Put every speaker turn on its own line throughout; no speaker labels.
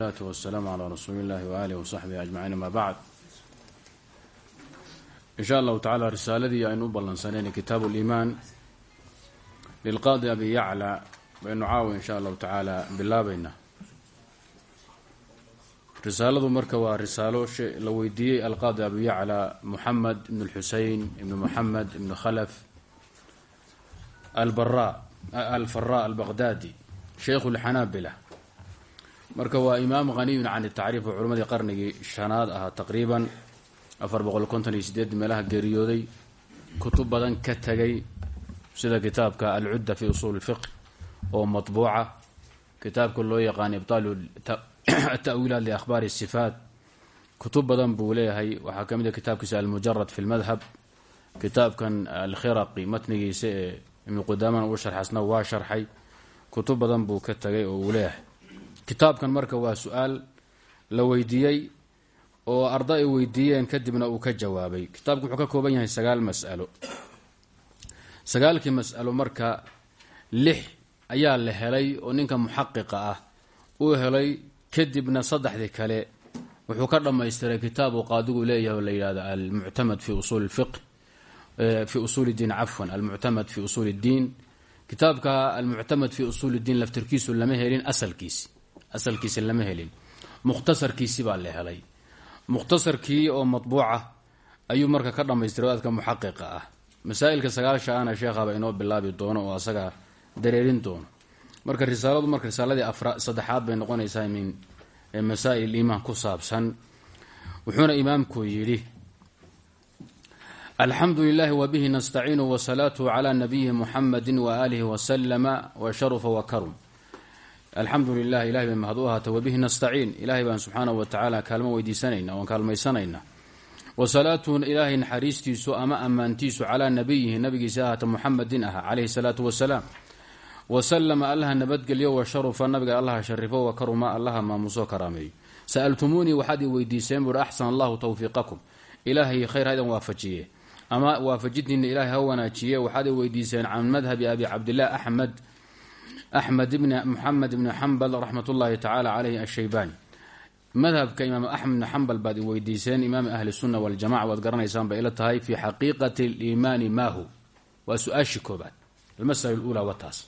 salaatu wasalaamu calaa rasuuli illahi waaalih wasaxbihi ajmaciin ama bacd in sha allahu tacala risaaladii aynu u ballansaneen kitaabu liimaan lilqaadi abi yacla baynu caawa in sha allahu tacaala bilaabaynaa risaaladu marka waa risaalo la weydiiyey alqaadi abi yacla muxamed ibn lxusein ibn muxamed ibn khalaf albara alfara albaqdaadi sheikhu lxanaabila marka waa imaam haniyun can tacriif oo culimadii qarnigii shanaad ahaa taqriiban afar boqol konton iyo sideed meelaha geeriyooday kutub badan ka tegay sida kitaabka alcudda fi usuul اlfiqh oo matbuuca. Kitaabka loo yaqaana ibtaalu atawiilaat liakhbaari sifaat. Kutub badan buu leeyahay waxaa ka mid a kitaabkiisa almujarad fi lmadhab kitaabkan alkhiraqi matnigiisa ee ibnu qudaamana uu sharxasna waa sharxay. Kutub badan buu ka tegay oo leeyahay kitaabkan marka waa su'aal la weydiiyey oo arda ay weydiiyeen kadibna uu ka jawaabay. Kitaabku wuxuu ka kooban yahay sagaal mas'alo. Sagaalkii mas'alo marka lix ayaa la helay oo ninka muxaqiqa ah uu helay kadibna saddexdii kale wuxuu ka dhammaystiray kitaabu qaadigu leeyahay oo la yidhahdo almuctamad fi usuuli fiq fi usuuli diin cafwan almuctamad fi usuuli اddiin kitaabka almuctamad fi usuuli اddiin laftirkiisu lama helin asalkiisi asalkiisi lama helin. Mukhtasarkiisi baa la helay. Mukhtasarkii oo matbuuca ayuu marka ka dhammaystiray wadaadka muxaqiqa ah. Masaa'ilka sagaasha ana sheekhaba inoo bilaabi doono oo asaga dareerin doono. Marka risaaladu marka risaaladii afra saddexaad bay noqonaysaa min masaa'il iimaan ku saabsan. Wuxuuna imaamku yidhi alxamdu lilahi wbihi nastaciinu wsalaatu cla nabiyi muxamadi waaalihi waslama washarufa wakarum alxamdu lilah ilahay bay mahad u ahaatay wabihi nastaciin. Ilahay baan subxaanahu wa tacaala kaalmo weydiisanayna oon kaalmaysanayna wasalaatu ilaahay naxariistiisu ama ammaantiisu calaa nabiyihi nabigiisa ahaata muxamedin ah calayhi salaatu wasalaam wasalama allaha nabadgelyo washarufa nabiga allaha sharifo wakaruma allaha maamuso karaameeyo sa'altumuunii waxaad i weydiiseen buui axsan allahu tawfiiqakum. Ilaahay khayr ha idan waafajiye ama waafajidniina ilaahay ha wanaajiye waxaad i weydiiseen can madhabi abi cabdilah axmed axmed ibn muxamed ibni xambal raxmat ullaahi tacaala caleyhi ashaybani madhabka imaam axmed ibni xambal baad i weydiiseen imaami ahli sunna waljamaca waad garanaysaan bay ila tahay fi xaqiiqati liimaani maahu waa su'aashii koobaad almasala lula wa taas.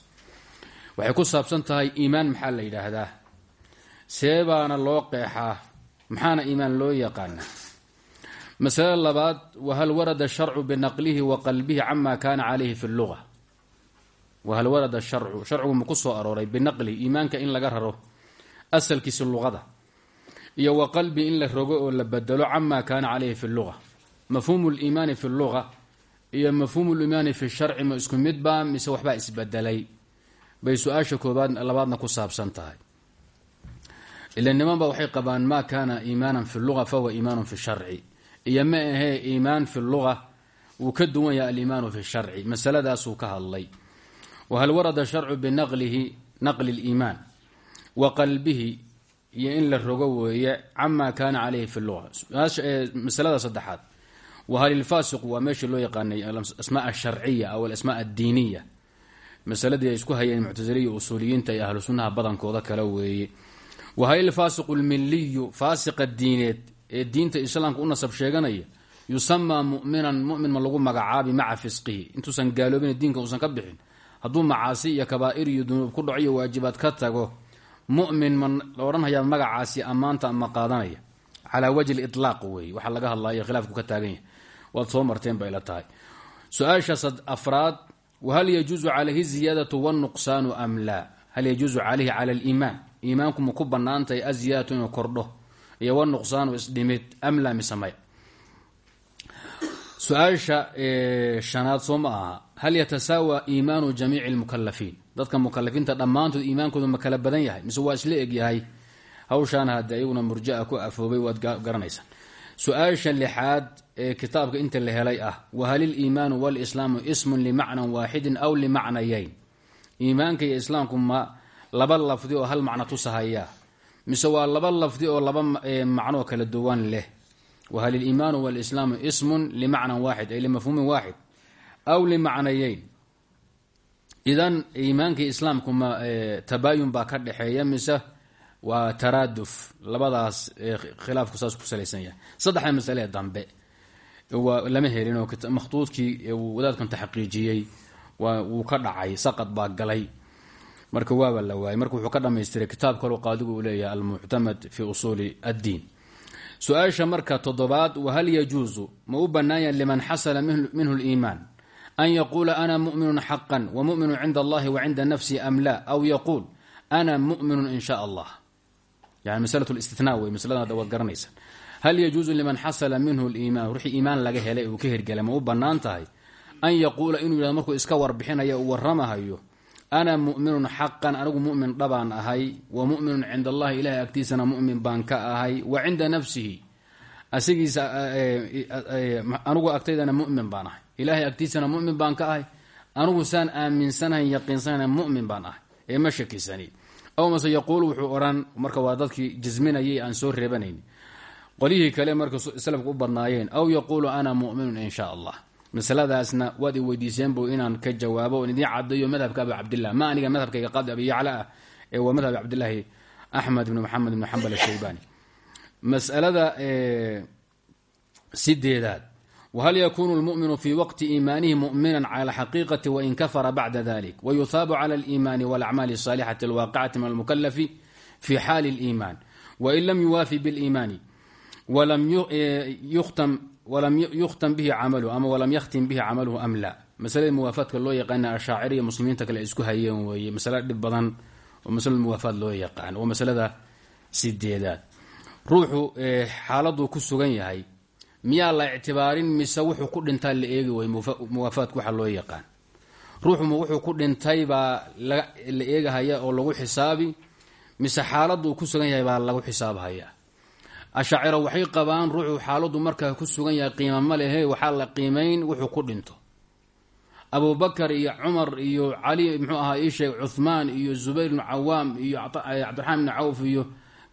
Waxay ku saabsan tahay iimaan maxaa la yidhaahdaa? See baana loo qeexaa maxaana iimaan loo yaqaana masale labaad wahal warada sharcu binaqlihi wa qalbihi cama kana calayhi fi luga wahal warada sharcu. Sharcigu ma ku soo arooray binaqlihi iimaanka in laga raro asalkiisa luqada iyo wa qalbi in la rogo oo la bedelo cama kaana calayhi fi luga mafhuumu liimaani fi luga iyo mafhuumu liimaani fi sharci ma isku midba mise waxbaa isbedelay bay su'aasha koobaad labaadna ku saabsan tahay. Ila nimanba waxay qabaan ma kana iimaanan fi luga fahuwa iimaanu fi sharci. Iyo ma ahee iimaan fi luga wuu ka duwan yahay aliimaanu fi ka hadlay whal warada sharcu binaqlihi naqli liimaan wa qalbihi iyo in la rogo weeye cama kana calayhi fi luga masalada saddexaad wahal ilfaasiqu waa meeshii loo yaqaanay alasmaa asharciya aw alasmaa addiiniya. Masaladii ay isku hayeen muctasiliya usuuliyiinta iyo ahlu sunnaha badankooda kale weeye. Wahal ilfaasiqu lmiliyu faasiqa diineed ee diinta islaamka u nasab sheeganaya yusamaa muminan mumin ma lagu magacaabi maca fisqihi. Intuusan gaaloobin diinka ka bixin hadduu macaasi iyo kabaa'ir iyo dunuub ku dhaco iyo waajibaad ka tago mu'min ma la odhanhayaa magacaasi ammaanta ma qaadanaya. Calaa wajhi lilaaq weeye waxaa laga hadlayo khilaafku ka taagan yahay. Waad soo marteen ba ila tahay. Su'aasha afraad wahal yajuusu calayhi ziyaadatu wanuqsaanu am laa? Hal yajuusu calayhi cala aliimaan? Iimaanku ma ku banaantahay aziyaadatu inuu kordho? Iyo wanuqsaanu isdhimid am laa mise maya? Su'aasha shanaad soo ma aha hal yatasaawa iimaanu jamiici lmukalafiin dadka mukalafiinta dhammaantood iimaankooda ma kala badan yahay mise waa isla egyahay hawshaana haddii ayaguna murjaa ku afoobay waad garanaysaan su'aasha lixaad ee kitaabka inta la helay ah wahal iliimaanu walislaamu ismun limacnan waaxidin aw limacnayeyn iimaanka iyo islaamku ma laba lafdi oo hal macno tusahayaa mise waa laba lafdi oo laba macnoo kala duwan leh whal iliimaanu walislaamu ismun limacnan waaxid ay limafhuumin waaxid aw limacnayeyn. Idan iimaankii islaamku ma tabaayun baa ka dhexeeya mise waa taraaduf. Labadaas khilaafku saas ku salaysan yahay. Saddexda masale dambe waa lama helin oo makhtuudkii wadaadkan taxqiijiyey wuu ka dhacay saqad baa galay. Marka waaba la waayay marka wuxuu ka dhamaystiray kitaab kaloo qaadigu uu leeyahay almuctamad fi usuuli addiin. Su'aasha marka toddobaad wahal yajuusu ma u bannaanya liman xasala minhu liimaan an yaquula ana mu'minun xaqan wa mu'minu cinda allahi wa cinda nafsi am la aw yaquul ana mu'minun in sha allah yani masalat listithnaa wey masladan hadda waad garanaysa hal yajuusu liman xasala minhu liimaan ruuxii iimaan laga helay uu ka hirgelay ma u bannaan tahay an yaquula inuu yidhahdo markuu iska warbixinayo uu warramahayo ana mu'minun xaqan anigu mu'min dhabaan ahay wa mu'minun cinda allahi ilahay agtiisana mu'min baan ka ahay wa cinda ilaahay agtiisana mu'min baan ka ahay. Anigu saan aaminsanahay yaqiinsanahay mu'min baan ahay. Ee ma shakisani aw mase yaquulu wuxuu odhan marka waa dadkii jisminayay aan soo reebanayn. Qolyihii kale marka salafka u badnaayeen aw yaquulu ana mu'minun in allah. Masaladaasna waad weydiiseen bu inaan ka jawaabo oon idiin cadeeyo madhabka abi cabdillah. Ma aniga madhabkayga qaadi abi yacla ah ee waa madhab cabdilaahi axmed ibn maxamed ibn xambal ashaybani masalada sideedaad whal yakunu lmuminu fi waqti iimaanihi muminan cala alxaqiiqati wain kafara bacda dalik wayuhaabu cala aliimaani walacmaali asaalixati alwaaqicati min almukalafi fi xaali liimaan wain lam yuwaafi biliimaani walam yukhtam bihi camalu ama walam yakhtim bihi camaluhu am la masalada muwaafaadka loo yaqaana ashaaciriya muslimiinta kale ay isku hayeen weeye masale dhib badan oo masalad muwaafaad loo yaqaan oo masalada sideedaad ruuxu xaaladuu ku sugan yahay miyaa la ictibaarin mise wuxuu ku dhintaa la eegi way muwaafaadku waxa loo yaqaan. Ruuxuma wuxuu ku dhintay baa la eegahaya oo lagu xisaabi mise xaaladuu ku sugan yahay baa lagu xisaabhaya. Ashaaciro waxay qabaan ruuxuu xaaladu markaa ku sugan yahay qiima ma lehe waxaa la qiimayn wuxuu ku dhinto. Abubakar iyo cumar iyo cali muxuu ahaa ii sheeg cuhmaan iyo zubayr ibnu cawaam iyo cabdiraxmaan ibnu cawf iyo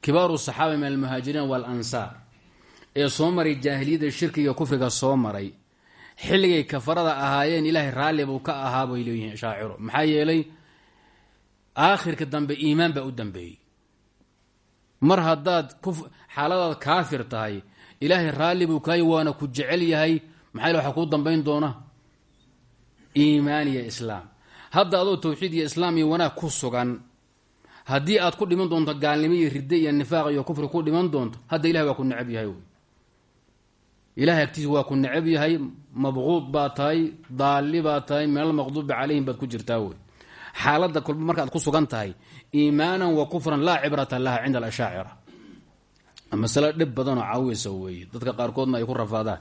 kibaaru saxaaba min almuhaajiriin waalansaar ee soo maray jaahiliyadda shirkiga kufriga soo maray. Xilligay kafarada ahaayeen ilaahay raalli buu ka ahaa bay leeyihiin shaaciro. Maxaa yeelay aakhirka dambe iimaan baa u dambeeyey. Mar haddaad xaaladaad kaafir tahay ilaahay raalli buu kaay waana ku jecel yahay. Maxaa waxa kuu dambayn doona? Iimaan iyo islaam. Hadda adoo tawxiid iyo islaam iyo wanaag ku sugan haddii aad ku dhiman doonto gaalnimo iyo ridde iyo nifaaq iyo kufri ku dhiman doonto hadda ilahay waa ku necab yahay ilahay agtiisa waa ku necab yahay mabquud baa tahay daalli baa tahay min almaqduubi calayhim baad ku jirtaa wey xaaladda kolba markaad ku sugan tahay iimaanan wa kufran laa cibrata laha cinda alashaacira. Masale dhib badanoo caawisa weeye dadka qaarkoodna ay ku rafaadaan.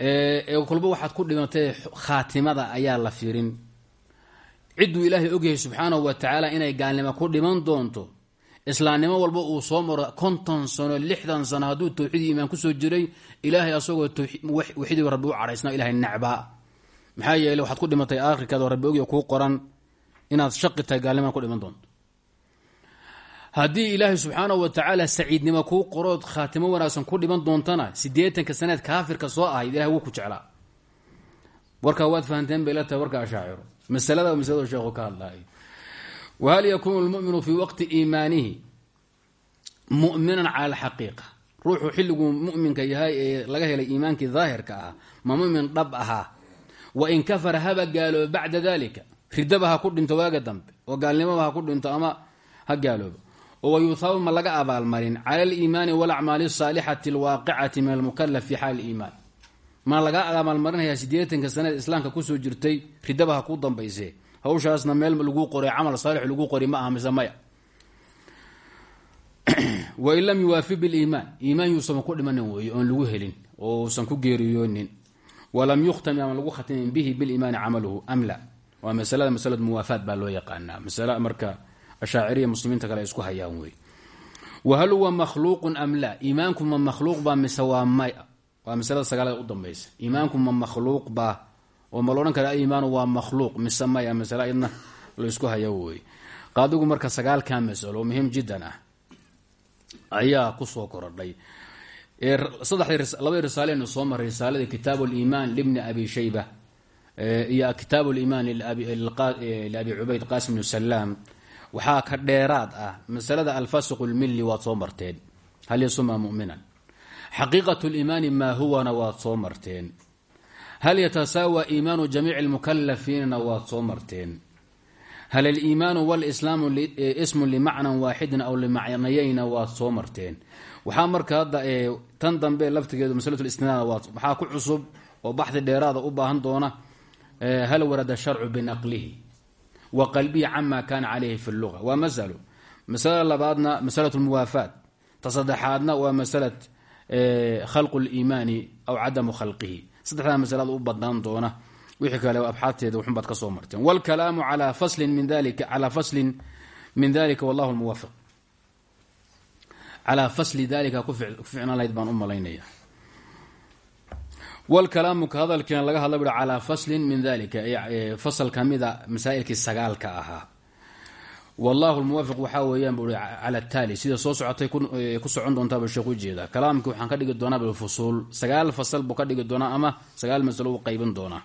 Ee kolba waxaad ku dhimatay khaatimada ayaa la firin cidduu ilaahay ogyahay subxaanahu wa tacaala inay gaalnimo ku dhiman doonto islaamnimo walba uu soo maro konton sano lixdan sano hadduu tawxiid iimaan ku soo jiray ilaahay asagoo waxidii rabbi u cadhaysna ilahay necbaa maxaa yeele waxaad ku dhimatay aakhirkaadoo rabbi ogya kuu qoran inaad shaqi tahay gaalnimana ku dhiman doonto. Haddii ilaahay subxaanahu wa saciidnimo kuu qorood khaatimo wanaagsan ku dhiman doontana siddeetanka sanaad kaafirka soo ahayd ilahay wuu ku jeclaa. Warkaa waad fahanteen bay la tahay warka ashaaciro. Masalada masalado sheekhu ka hadlaayo whal yakunu lmuminu fii waqti iimaanihi muminan cala alxaqiiqa ruuxuu xilliguu muminka yahay ee laga helay iimaankii daahirka ahaa ma mumin dhab ahaa wain kafara haba gaalooba bacda dalika ridaba ha ku dhinto waaga dambe oo gaalnimaba ha ku dhinto ama ha gaaloobo oo wayuhaabu ma laga abaalmarin cala aliimaani walacmaali asaalixati alwaaqicati min almukalaf fi xaali iimaan ma laga abaalmarinayaa sideetanka sanada islaamka ku soo jirtay ridaba ha ku hawshaasna meel lagu qoray camal saalix lagu qori ma aha mise maya. Wain lam yuwaafi biliimaan iimaan yuusan ku dhimanin weeye oon lagu helin oo uusan ku geeriyoonin. Walam yukhtam ama lagu khatimin bihi biliimaani camaluhu am la waa masalada masalad muwaafaad baa loo yaqaanaa. Masale marka ashaaciriya muslimiinta kale isku hayaan wey wahal huwa makhluuqun am la iimaanku ma makhluuq baa mise waa maya? Waa u dambaysa. Iimaanku ma makhluuq baa oo ma loodhan kara aliimaanu waa makhluuq mise maya masale idna laysku hayo wey qaadigu marka sagaalkaa masalo muhiim jiddan ah ayaa ku soo korodhay. Labadii risaalenu soo maray risaalada kitaab liimaan libni abi shayba iyo kitaab liimaan liabi cubayd qasim bnu salaam waxaa ka dheeraad ah masalada alfasiqu lmili waad soo marteen. Hal yasuma muminan. Xaqiiqat liimaani maa huwana waad soo marteen hal yatasaawa iimaanu jamiici lmukalafiinna waad soo marteen hal aliimaanu walislaamu ismun limacnan waaxidin aw limacnayayna waad soo marteen waxaa marka hadda tan dambe laftigeedu maslatu istinaad waxaa ku cusub oo baxdi dheeraada u baahan doona hal warada sharcu binaqlihi wa qalbihi cama kana calayhi fi luga waa masalo masalada labaadna masalat lmuwaafaat ta saddexaadna waa masalat khalqu liimaani aw cadamu khalqihi saddexdaa masalada u badnaan doona. Wixii kale abxaadteeda wuxunbaad ka soo marteen wlkalaamu calaa faslin min dalika calaa faslin min dalika wallahu muwafiq calaa fasli dalika ku ficnaan lahayd baan u malaynaya. Wlkalaamu ka hadalkiina laga hadla bui calaa faslin min dalika fasal kamida masaa'ilkii sagaalka ahaa wallahu lmuwafiq waxaa weeyaan bui cala taali sida soo socotay ku socon doontaaba sheekh ujeeda kalaamkii waxaan ka dhigi doonaa fusuul sagaal fasal buu ka dhigi doonaa ama sagaal masalo u qaybin doonaa.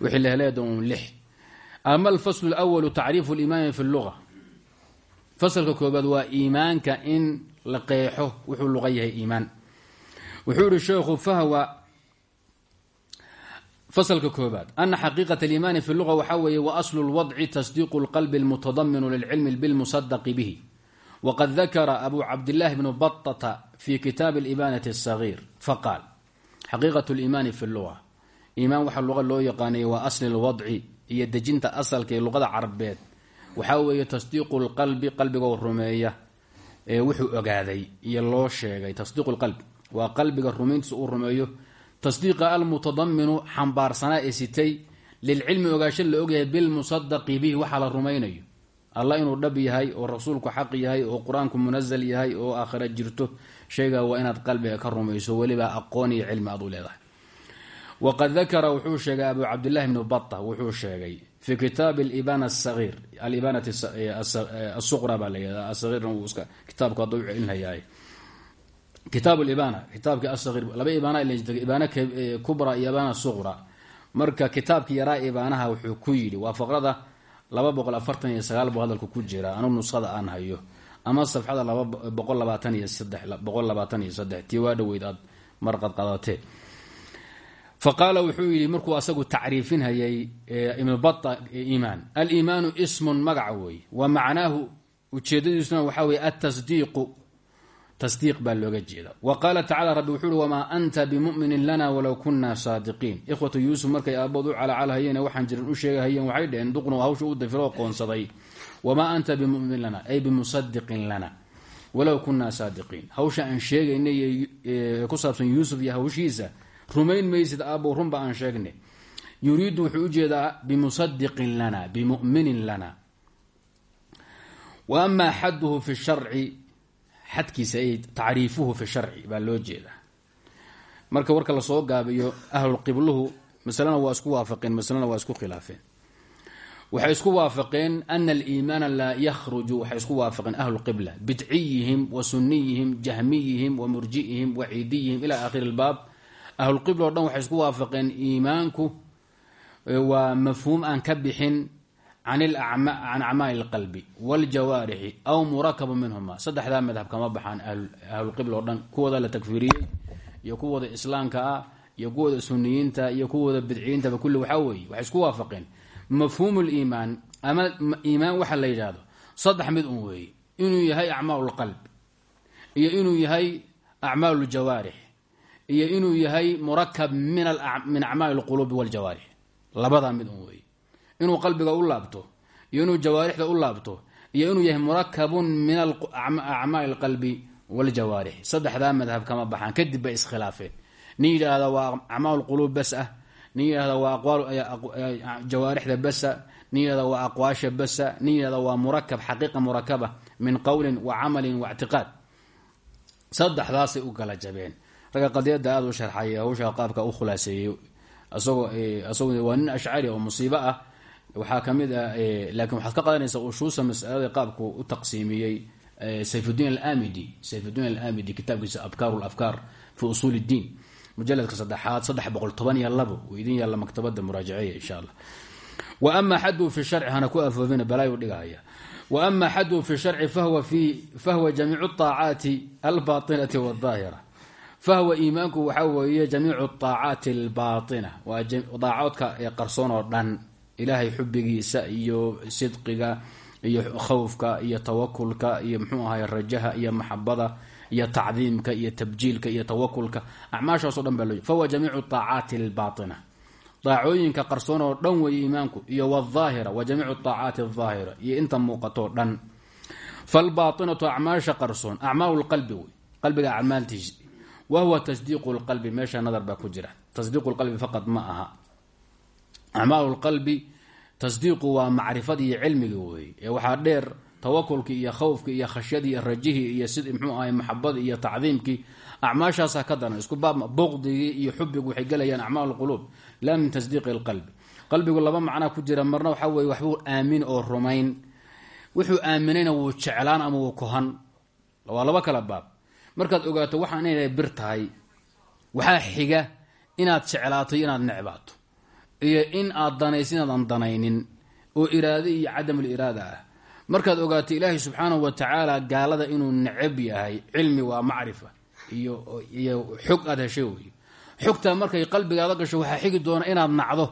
Wixii la helaya doon lix. Ama alfaslu lwalu tacriifu liimaani fi luga fasalka koobaad waa iimaanka in la qeexo wuxuu luqa yahay iimaan. Wuxuu yihi sheekhu fahwa fasalka koobaad ana xaqiiqat aliimaani fi luga waxaa weeye wa aslu lwadci tasdiiqu lqalbi almutadaminu lilcilmi bilmusadaqi bihi. Wqad dakara abu cabdillaahi bnu batata fi kitaabi aliimaanati asagiir faqaal xaqiiqat liimaani fi luga iimaan waxaa luqa loo yaqaanay waa asli lwadci iyo dejinta asalka ee luqada carbeed waxaa weeye tasdiiqu lqalbi qalbigo rumeeya ee wuxuu ogaaday iyo loo sheegay tasdiiqu lqalb waa qalbiga rumayntiisa uu rumeeyo tasdiiqa almutadaminu xambaarsanaa ee sitay lilcilmi ogaasho la ogyahay bilmusadaqi bihi waxaa la rumaynayo allah inuu dhab yahay oo rasuulku xaq yahay oo qur'aanku munazal yahay oo aakhira jirto shaygaa waa inaad qalbiga ka rumayso weliba aqoon iyo cilmi aad u leedahay waqad dakara wuxuu sheegay abu cabdillahi bnu bata wuxuu sheegay fi kitaabi alibana asagiir alibanati kitaab libana kitaabkii asaqir laba ibaana kubra iyo ibaana suqra marka kitaabkii yaraa ibaanaha wuxuu ku yidhi waa faqrada laba boqol afartan iyo sagaal buu hadalku ku jira anu nuskhada aan hayo ama safxada laba boqol labaatan iyo saddex boqol labaatan iyo saddex tii waa dhaweyd aad marqad qadatee fa wuxuu yidhi markuu asagu tacriifinhayay ibnu bata iimaan aliimaanu ismun magaca wey wa macnaahu ujeedadiisuna waxaa weye atasdiiqu tasdiiq baa looga jeeda. Wa qaala tacala rabbi wuxuu uhi wamaa anta bimuminin lana walow kunna saadiqiin. Ikhwatu yuusuf markay aabood u calacalhayeen waxaan jirin u sheegahayeen waxay dheheen duqnu hawsha u dafiro qoonsaday. Wamaa anta bimuminin lana ay bimusadiqin lana walow kunna saadiqiin. Hawsha aan sheegaynay ku saabsan yuusuf iyo hawshiisa rumayn maysid aabbow runba aan sheegne yuriidu wuxuu u jeedaa bimusadiqin lana bimuminin lana. Wa xadkiisa ay tacriifuhu fi sharci baa loo jeedaa marka warka la soo gaabiyo ahlulqibluhu masalena waa isku waafaqeen masalena waa isku khilaafeen. Waxay isku waafaqeen ana aliimaana laa yakhruju waxay isku waafaqeen ahlulqibla bidciyihim wa suniyihim jahmiyihim wa murji'ihim wa ciidiyihim ila aakhiri lbaab ahlulqibla o dhan waxay isku waafaqeen iimaanku waa mafhuum aan ka bixin can acmaali اlqalbi wاljawaarixi aw murakabu minhuma saddexdaa madhab kama baxaan ahlulqibla oo dhan kuwooda la takfiiriyey iyo kuwooda islaamka ah iyo kuwooda suniyiinta iyo kuwooda bidciyiintaba kulli waxaa weeye waxay isku waafaqeen mafhuum liimaan ama iimaan waxa la yidhaahdo saddex mid un weeye inuu yahay acmaal اlqalb iyo inuu yahay acmaal اljawaarix iyo inuu yahay murakab min acmaali اlqulubi wاljawaarix labadaa mid un weeye inuu qalbiga u laabto iyo inuu jawaarixda u laabto iyo inuu yahay murakabun min acmaali alqalbi waljawaarix saddexdaa madhab kama baxaan kadib bay iskhilaafeen. Nin yidhaahda waa acmaal quluub bas ah nin yidhahda waa jawaarixda basa nin yidhahda waa aqwaasha basa nin yidhahda waa murakab xaqiiqa murakaba min qowlin wa camalin wa ictiqaad. Saddexdaasay u kala jabeen. Ragga qadiyada aada u sharxaya hawshaa qaabka u khulaaseeyey asagoo asagoo waa nin ashcari oo musiibo ah waxaa ka mid ah laakiin waxaad ka qadanaysaa ushuusa masalada qaabku u taqsiimiyey sayfudiin alamidi sayfudiin alamidi kitaabkiisa abkaaru lafkaar fi usuul اddiin mujaladka saddexaad saddex boqol toban iyo labo. Uu idin yaalla maktabada muraajaceeya insha allah. Wa xaduu fi sharci hana ku afoofina balaayu dhigahaya wa ama xaduu fi sharci fahwa jamiicu aacaati albaainati wاdaahira fahwa iimaanku waxaa weeye jamiicu aacaati albaaina waa daacoodka ee qarsoon oo dhan ilaahay xubigiisa iyo sidqiga iyo khawfka iyo tawakulka iyo mxuu ahay rajaha iyo maxabada iyo tacdiimka iyo tabjiilka iyo tawakulka acmaashaaso dhan baa loo fahwa jamiicu aacaati albaaina daacooyinka qarsoon oo dhan weeye iimaanku iyo wاaahira wa jamiicu aacaati aahira iyo inta muuqatoo dhan. Falbaainatu acmaasha qarsoon acmaal lqalbi wey qalbiga acmaaltiisi wa huwa tasdiiqu lqalbi meesha nadar baa ku jira. Tasdiiqu lqalbi faqad ma aha acmaal lqalbi tasdiiqu waa macrifadii iyo cilmigi weeye ee dheer tawakulkii iyo khawfkii iyo khashyadii iyo rajihii iyo sid mxuu ahay maxabadii iyo tacdiimkii acmaashaasaa ka daran isku baab buqdigii iyo xubigu waxay gelayaan acmaal lquluub laa min tasdiiqi lqalbi. Qalbigu laba macnaa ku jira marna waxaa weye waxbuu aamin oo rumayn. Wuxuu aaminayna wuu jeclaan ama wuu kohan waa laba kala baab. Markaad ogaato waxaan inay bir tahay xiga inaad jeclaato inaad necbaato iyo in aad danayso inaadan danaynin oo iraado iyo cadamul iraada ah. Markaad ogaato ilaahay subxaanahu wa tacaala gaalada inuu necab yahay cilmi waa macrifa iyo iyo xog aad heshay wey xogtaa markay qalbigaada gasho waxaa xigi doona inaad nacdo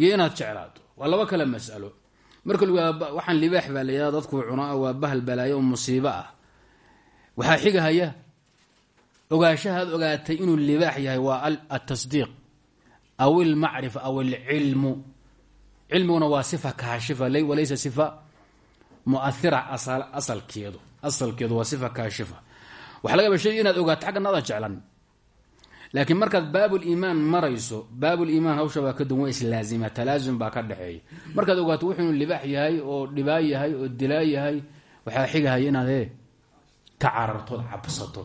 iyo inaad jeclaato. Waa laba kale masalo. Marka waxaan libaax baa layihahda dadku cunaa waa bahal balaayo oo musiibo ah. Waxaa xigahaya ogaashahaad ogaatay inuu libaax yahay waa atasdiiq aw ilmacrifa aw alcilmu cilmiguna waa sifa kaashifa walaysa sifa muaira asalkeedu asalkeedu waa sifa kaashifa waxaa laga yaba shay inaad ogaato xaggan jeclan laakiin markaad baabuliimaan marayso baabuliimaan hawsha baa ka duwan waa islaazima talaasum baa ka dhexeeya markaad ogaato wuxuu libaax yahay oo dhibaa yahay oo dilaa yahay waxaa xigahaya inaad e ka carartood cabsato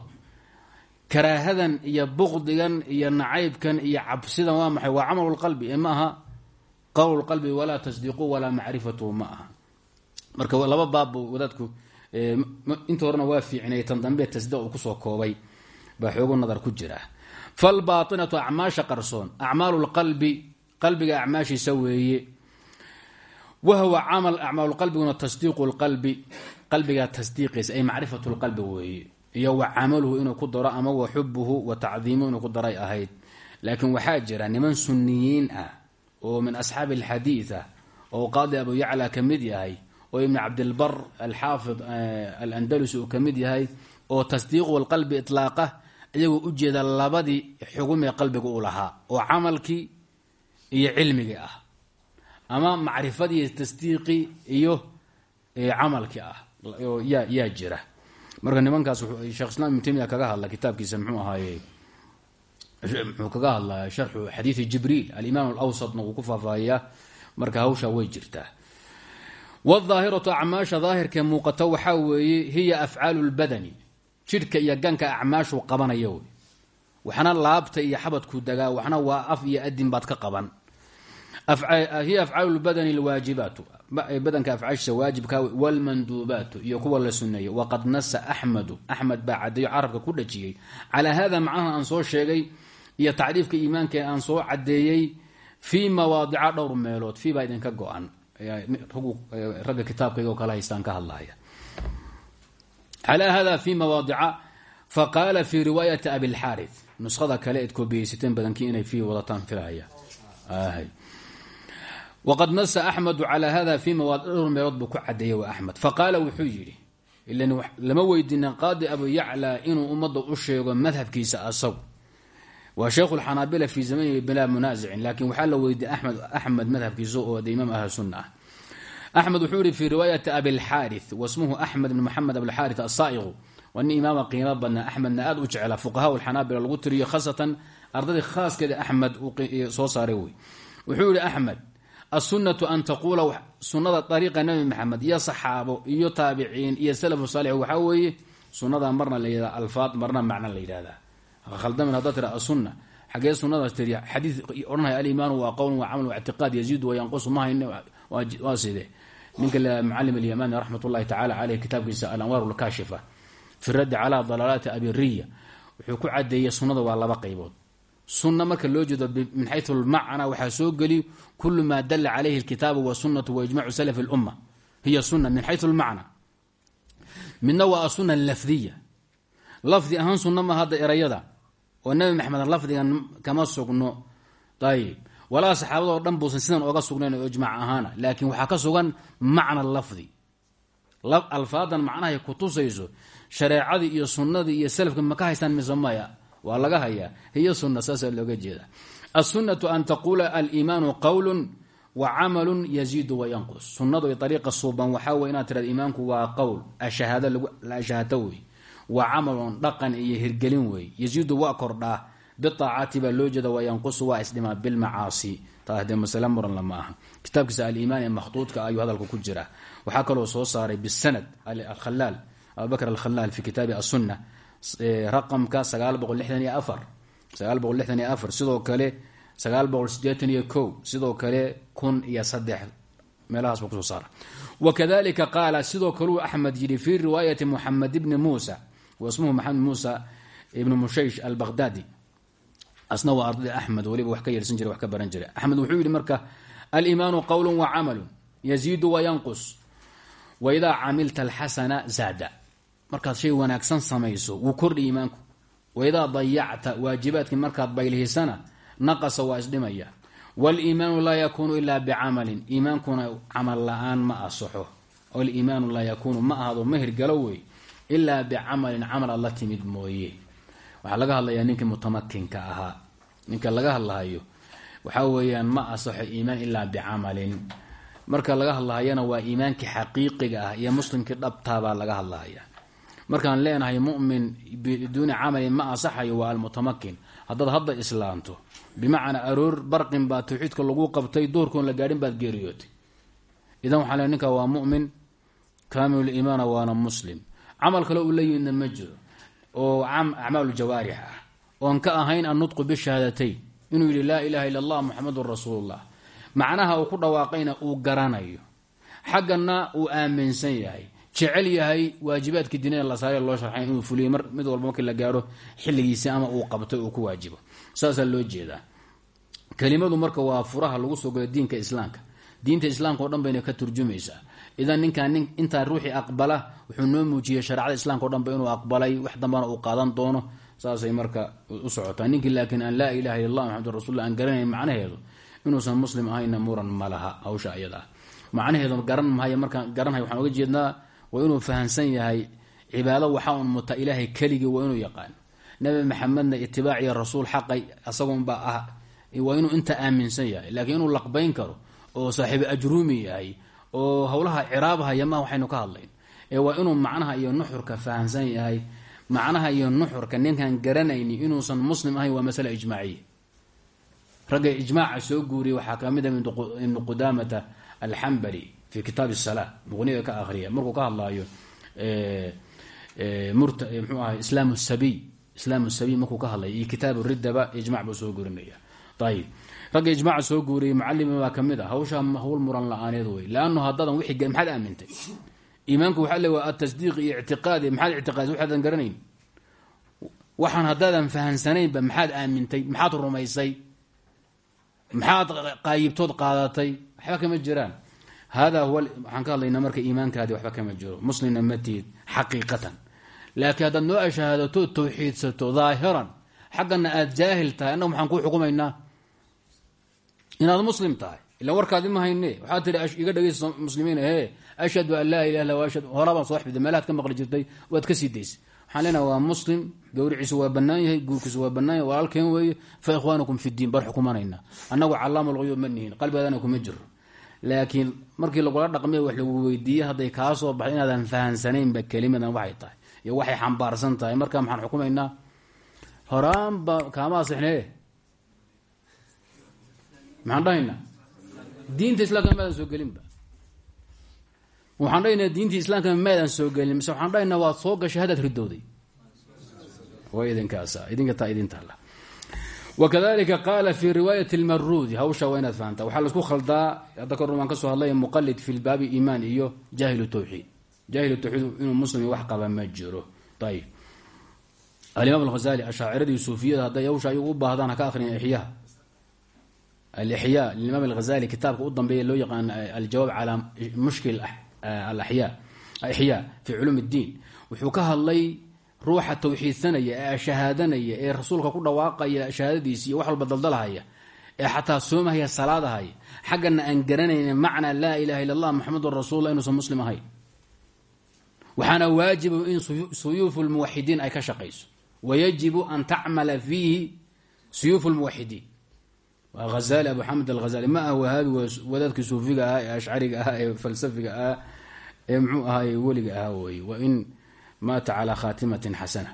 karaahadan iyo buqdigan iyo nacaybkan iyo cabsidan waa maxay? Waa camalu lqalbi ma aha qowl qalbi walaa tasdiiqu walaa macrifatu ma aha. Marka laba baabbu wadaadku inta horena waa fiicnay tan dambe tasdiiq uu ku soo koobay baa xoogo nadar ku jira. Falbaainatu acmaasha qarsoon acmaalu lqalbi qalbiga acmaashiisa weeye. Wahwa camal acmaalu qalbiguna tasdiiqu lqalbi qalbiga tasdiiqiisa ay macrifatu lqalbi weeye iyo wa camaluhu inuu ku daro ama wa xubuhu wa tacdiimuhu inuu ku daray ahayd. Laakiin waxaa jira niman suniyiin ah oo min asxaabi alxadiid oo qaadi abu yacla ka mid yahay oo ibn cabdilbar alxaafid alandalusi uu ka mid yahay oo tasdiiqu lqalbi itlaaqa iyagoo ujeeda labadii xugumee qalbiga u lahaa oo camalkii iyo cilmigii ah ama macrifadii tasdiiqii iyo camalkii ah yaa jira marka nimankaas sheekh islam ibn tamiya kaga hadla kitaabkiisa mxuu ahaaye muxuu kaga hadlaa sharxu xadiidi jibriil alimaam alawsadna wuu ku faahfaahiyaa marka hawshaa way jirtaa. Wاaahiratu acmaasha daahirkee muuqata waxaa weeye hiya afcaalu اlbadani jidhka iyo ganka acmaashu qabanaya wey waxna laabta iyo xabadku dagaa waxna waa af iyo adin baad ka qaban hiya afcaalu lbadani اlwaajibaatu badanka afcaashiisa waajibka wاlmanduubaatu iyo kuwa la suneeyey waqad nasa axmedu axmed baa cadeeyo carabka ku dhajiyey calaa hada macnaha aan soo sheegay iyo tacriifka iimaanka aan soo cadeeyey fii mawaadica dhowr meelood fii baa idinka go-an ragga kitaabkaygo kala haystaan ka hadlaya calaa hada fi mawaadica faqaala fi riwaayati abilxaari nuskhada kale eed waqad nasa axmedu calaa hada fi mawaadic dhowr meelood buu ku cadeeyey wa axmed faqaala wuxuu yidhi ilan lama weydiinin qaadi abu yacla inuu ummadda u sheego madhabkiisa asagu waa sheekhu lxanaabila fi zamanihi bilaa munaasicin laakiin waxaa la weydiiyey amed axmed madhabkiisa oo de imaam ahlu sunna ah axmed wuxuu yihi fi riwaayati abilxaari wasmuhu axmed bn moxamed abilxaari asaa'iqu waa nin imaama qiimo badnaa axmedna aad u jecla fuqahaa lxanaabila lagu tiriyo axmed asunatu an taquula sunada ariiqa nabi maxamed iyo saxaabo iyo taabiciin iyo salafu saalix waxaa weeye sunada marna la yidhahda alfaad marna macna la yidhahda khaldamin haddaad tira asunna xagee sunadaas tiri xadiid odhanaya alimaanu waa qowl waa camal waa ictiqaad yaziidu wa yanqusu ma hayne waa sidee ninka mucalim alyamani raxmat ullahi tacala caleyh kitaabkiisa alanwaar lkaashifa fi raddi calaa dalaalaati abiriya wuxuu ku cadeeyey sunnada waa laba qaybood sunna marka loo jeedo min xayu lmacna waxaa soo geli kulu maa dala calayhi alkitaabu wasunatu waijmacu salafi lumma hiya sunna min xayu lmacna midna waa asunna lafdiya lafdi ahaan sunna ma hadda erayada. Oo nabi maxamed lafdigan kama sugno. Ayib walaa saxaabadoo dhan buusan sidan oga sugnayn oo ijmac ahaana. Laakiin waxaa ka sugan macna lafdi. Alfaadan macnahay kutusayso shareecadii iyo sunnadii iyo salafka ma ka haystaan mise maya waa laga hayaa. Hiyo sunna saasaa looga jeeda. Aلsunaةu an taquula aliimaanu qowlu wa camalu yaziidu wayanqus sunadu ariiqa suuban waxaa wey inaad tirada iimaanku waa qowl. Ashahaato wey. Wa camalun dhaqan iyo hirgelin wey. Yaziidu waa kordhaa. Biaacati baa loo jeeda wayanqusu waa isdhimaa bilmacaasi. Taa dee masale muran lama aha. Kitaabkiisa aliimaan ee makhduudka ayuu hadalka ku jira waxaa kaloo soo saaray bisanad alkhalaal abubakr alkhalaal fi kitaabi asunna raqamka sagaal boqol lixdan iyo afar. sagaal boqol lixdan iyo afar. Sidoo kale sagaal boqol sideetan iyo ko sidoo kale kun iyo saddex. Meelahaas buu ku soo saara wakadalika qaala sidoo kaleu axmed yidhi fi riwaayati muxamed ibni muusa. Wa ismuhu maxamed muusa ibnu mushaysh albaqhdadi asna waa ardada axmed weliba wax ka yeersan wax ka baran jira axmed wuxuu yidhi marka aliimaanu qowlu wa camalu yaziidu wayanqus waidaa camilta alxasana zaada markaad shay wanaagsan samayso wuu kordhi iimaanku. Waidaa dayacta waajibaadkii markaad baylhisana naqasa waa isdhimaya. Waliimaanu laa yakuunu ilaa bicamalin. Iimaankuna camal la'aan ma asaxo. Waliimaanu laa yakuunu ma ahado ma hirgalo wey. Ilaa bicamalin camal aad la timid mooye. Waxaa laga hadlayaa ninkii mutamakinka ahaa. Ninka laga hadlahayo waxaa weeyaan ma asaxo iimaan ilaa bicamalin. Marka laga hadlahayana waa iimaankii xaqiiqiga ah iyo muslimkii dhabtaabaa laga hadlahaya markaan leenahay mumin biduuni camalin ma asaxayo waa almutamakin. Haddaad hadda islaamto bimacnaa aroor barqin baa tawxiidka lagu qabtay doorkoon la gaadhin baad geeriyootay. Idan waxaa le ninka waa mumin kaamiluliimaana waana muslim. Camal kale uu la yimidna ma jiro oo acmaalu jawaarix ah. Oon ka ahayn annutqu bishahaadatayn inuu yidhi laa ilaha illa allah muxamadun rasuulullah. Macnaha uu ku dhawaaqayna uu garanayo. Xaggana uu aaminsan yahay jecel yahay waajibaadkii diinada la saare loo sharxay inuu fuliyo mid walba markii la gaaro xilligiisi ama uu qabtay uu ku waajibo. Saasaa loo jeedaa. Kelimadu marka waa furaha lagu soo galo diinka islaamka. Diinta islaamka o dhan bayna ka turjumaysaa. Idan ninkaan nin intaa ruuxii aqbala wuxuu noo muujiyey shareecada islamka o dhan ba inuu aqbalay wax dambana uu qaadan doono saasay marka u socotaa. Ninkii laakiin aan laa ilaha illa allah maxamadu rasulullah aan garanayn macnaheedu inuusan muslim ahayna muran ma laha hawsha ayada ah macnaheedu garan mahay markaan garanhay waxaan oga jeednaa waa inuu fahamsan yahay cibaado waxaa un muta ilaahay keligii waa inuu yaqaan. Nabi maxamedna itibaaciyo rasuul xaqay asagunba ah waa inuu inta aaminsan yahay laakiin inuu laqbayn karo oo saaxiibu ajruumi yahay oo howlaha ciraabhaya ma waxaynu ka hadlayn. Ee waa inuu macnaha iyo nuxurka fahamsan yahay macnaha iyo nuxurka ninkaan garanayni inuusan muslim ahayn waa masale ijmaaciya ragga ijmaaca soo guuriyay waxaa ka mid a ibnu qudamata alxambali fi kitaab sala muqniga ka ahriya markuu ka hadlaayo mxuu aha islaam sabiy islaam sabiy markuu ka hadlaya iyo kitaab ridaba ijmac buu soo guurinaya ayib ragga ijmaaca soo guuriyay mucalima baa ka mid a hawshaa hawl muran la'aaneed wey leannu haddadan wixii maxaad aamintay iimaanku waxaa le waa atasdiiq iyo ictiqaadi maxaad ictiqaadis waxaadan garanayn waxaan haddaadan fahansanaynba maxaad aamintay maxaad rumaysay maxaad qaayibtood qaadatay waxba kama jiraan hada waxaan ka hadlaynaa marka iimaankaadi waxba kama jiro. Muslimna ma tihid xaqiiqatan. Laakiin haddaad noo ashahaadato tawxiidsato daahiran xaggana aada jaahil tahay annaga maxaan kuu xukumaynaa. Inaad muslim tahay. Ilan warkaadi ma hayne. Waxaad tihi iga dhegeysa muslimiin he ashhadu an laa ilah illa ashhadu horabaan soo xifday meelahaad ka maqli jirtay waad ka sii daysay. Waxaan leenaha waa muslim gawriciisu waa bannaan yahay guurkiisu waa bannaan yahay walaalkeen weeye fa ikhwaanukum fi diin bar xukumanayna annagu calaama lquyuub ma nihin qalbigaadana kuma laakiin markii lagula dhaqmiya wax lagu weydiiyey hadday kaa soo baxday inaadan fahansanaynba kelimadan waxay tahay iyo waxay xambaarsan tahay. Marka maxaan xukumaynaa horaanba kaama asixnee maxaan dhahaynaa? Diinta islamka maadan soo gelinba waxaan dhahaynaa diintii islaamka maadan soo gelin mise waxaan dhahaynaa waad soo gashay haddaad ridowday waa idinkaasa idinka taa idin taalla wakadalika qaala fi riwaayat lmaruudi hawsha waa inaad fahamtaa waxaa la isku khaldaa hadda ka soo hadlay muqalid fi lbaabi iimaan iyo jaahilu tawxiid jaahilu tawxiid inuu muslim wax qaba ma jiro ayib alimaam alghazali ashaaciradii suufiyada hadday hawsha ayagu u baahdaan ha ka akhriyan ixyaha alixyaa limaam alghazali kitaabka u dambeeya loo yaqaan aljawaab calaa mushkil ixyaa fi culuum اddiin wuxuu ka hadlay ruuxa tawxiidsanaya ee shahaadanaya ee rasuulka ku dhawaaqaya shahaadadiisi iyo wax walba daldalahaya ee xataa soomahaya salaadahaya xaggana aan garanaynin macnaa laa ilaha illa allah maxamedun rasulla inuusan muslim ahayn. Waxaana waajiba in suyuufu lmuwaxidiin ay ka shaqayso. Wayajibu an tacmala fiihi suyuufu lmuwaxidiin waa hazali abu xamed alghazali ma ah wahaabi wadaadkii suufiga ahaa ee ashcariga ahaa ee falsafiga ahaa ee mxuu ahaay weliga ahaa wey wain maata calى khatimatin xasana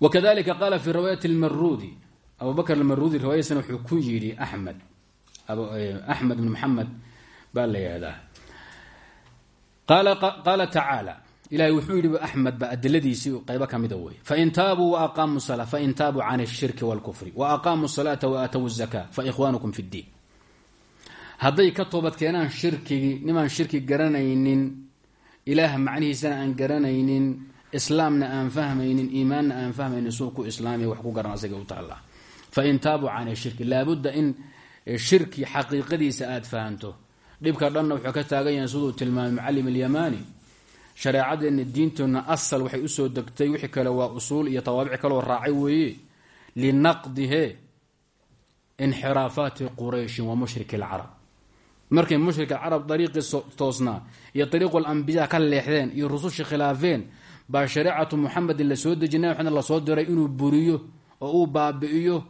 wakadalika qaala fi riwaayati اlmarudi abu bakr almarudi riwaayadiisana wuxuu ku yidhi axmed axmed bn maxamed baa la yihahdaa qaala tacaala ilahay wuxuu yidhi axmed ba adiladiisii qaybo ka mida wey fain taabuu waaqaamuu sala fain taabuu can الshirki wاlkufri waaqaamuu الsalaata waatow الzaka faikhwanukum fi اddiin hadday ka toobad keenaan shirkigii nimaan shirki garanaynin ilaah macnihiisana aan garanaynin islaamna aan fahmaynin iimaanna aan fahmaynin suu ku islaamiy wax ku garan asaga u taalla. Fain taabuu can shirki laabudda in shirki xaqiiqadiisa aada fahanto. Dhibka dhanna wuxuu ka taagan yahay siduu tilmaamay mucalim alyamaani. Shareecadeenna diinteenna asal waxay u soo degtay wixii kale waa usuul iyo tawaabic kaloo raacay weeye. Linaqdihe inxiraafaati qurayshin wa mushriki alcarab markay mushrik alcarab dariiqii toosnaa iyo dariiqu alambiya ka leexdeen iyo rusushii khilaafeen baa shareecatu la soo dejiy nabi maxamed la soo diray inuu buriyo oo uu baabi'iyo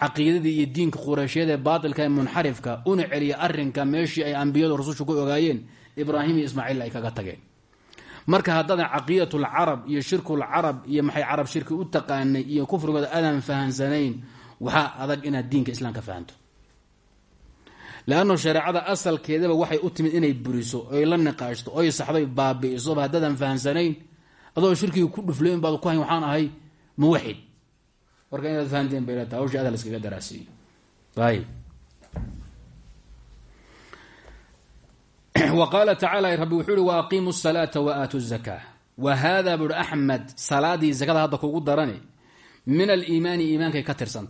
caqiidadii iyo diinka qureyshyada ee baatilka ee munxarifka una celiya arinka meeshii ay ambiyadu rusushu ku ogaayeen ibraahim iyo ismaaciil ay kaga tageen. Marka haddaadan caqiidatulcarab iyo shirkulcarab iyo maxay carab shirki u taqaanay iyo kufrigooda aadan fahansanayn waxaa adag inaad diinka islaamka fahanto leanno shareecada asalkeedaba waxay u timid inay buriso oy la niqaashto oy saxday baabi'isoba haddaadan fahansanayn adoo shirkiga ku dhufleyn baad ku hayn waxaan ahay muwaxid. Marka inaad fahanteen bay leetahay hawsha ada laskaga daraasiiyo wa qaala tacaala rabbi wuxuu uhi wa aqiimu salaata wa aatu zakaa. Wa haadaa buuhi axmed salaadii zakada hadda kugu darane min aliimaani iimaankay ka tirsan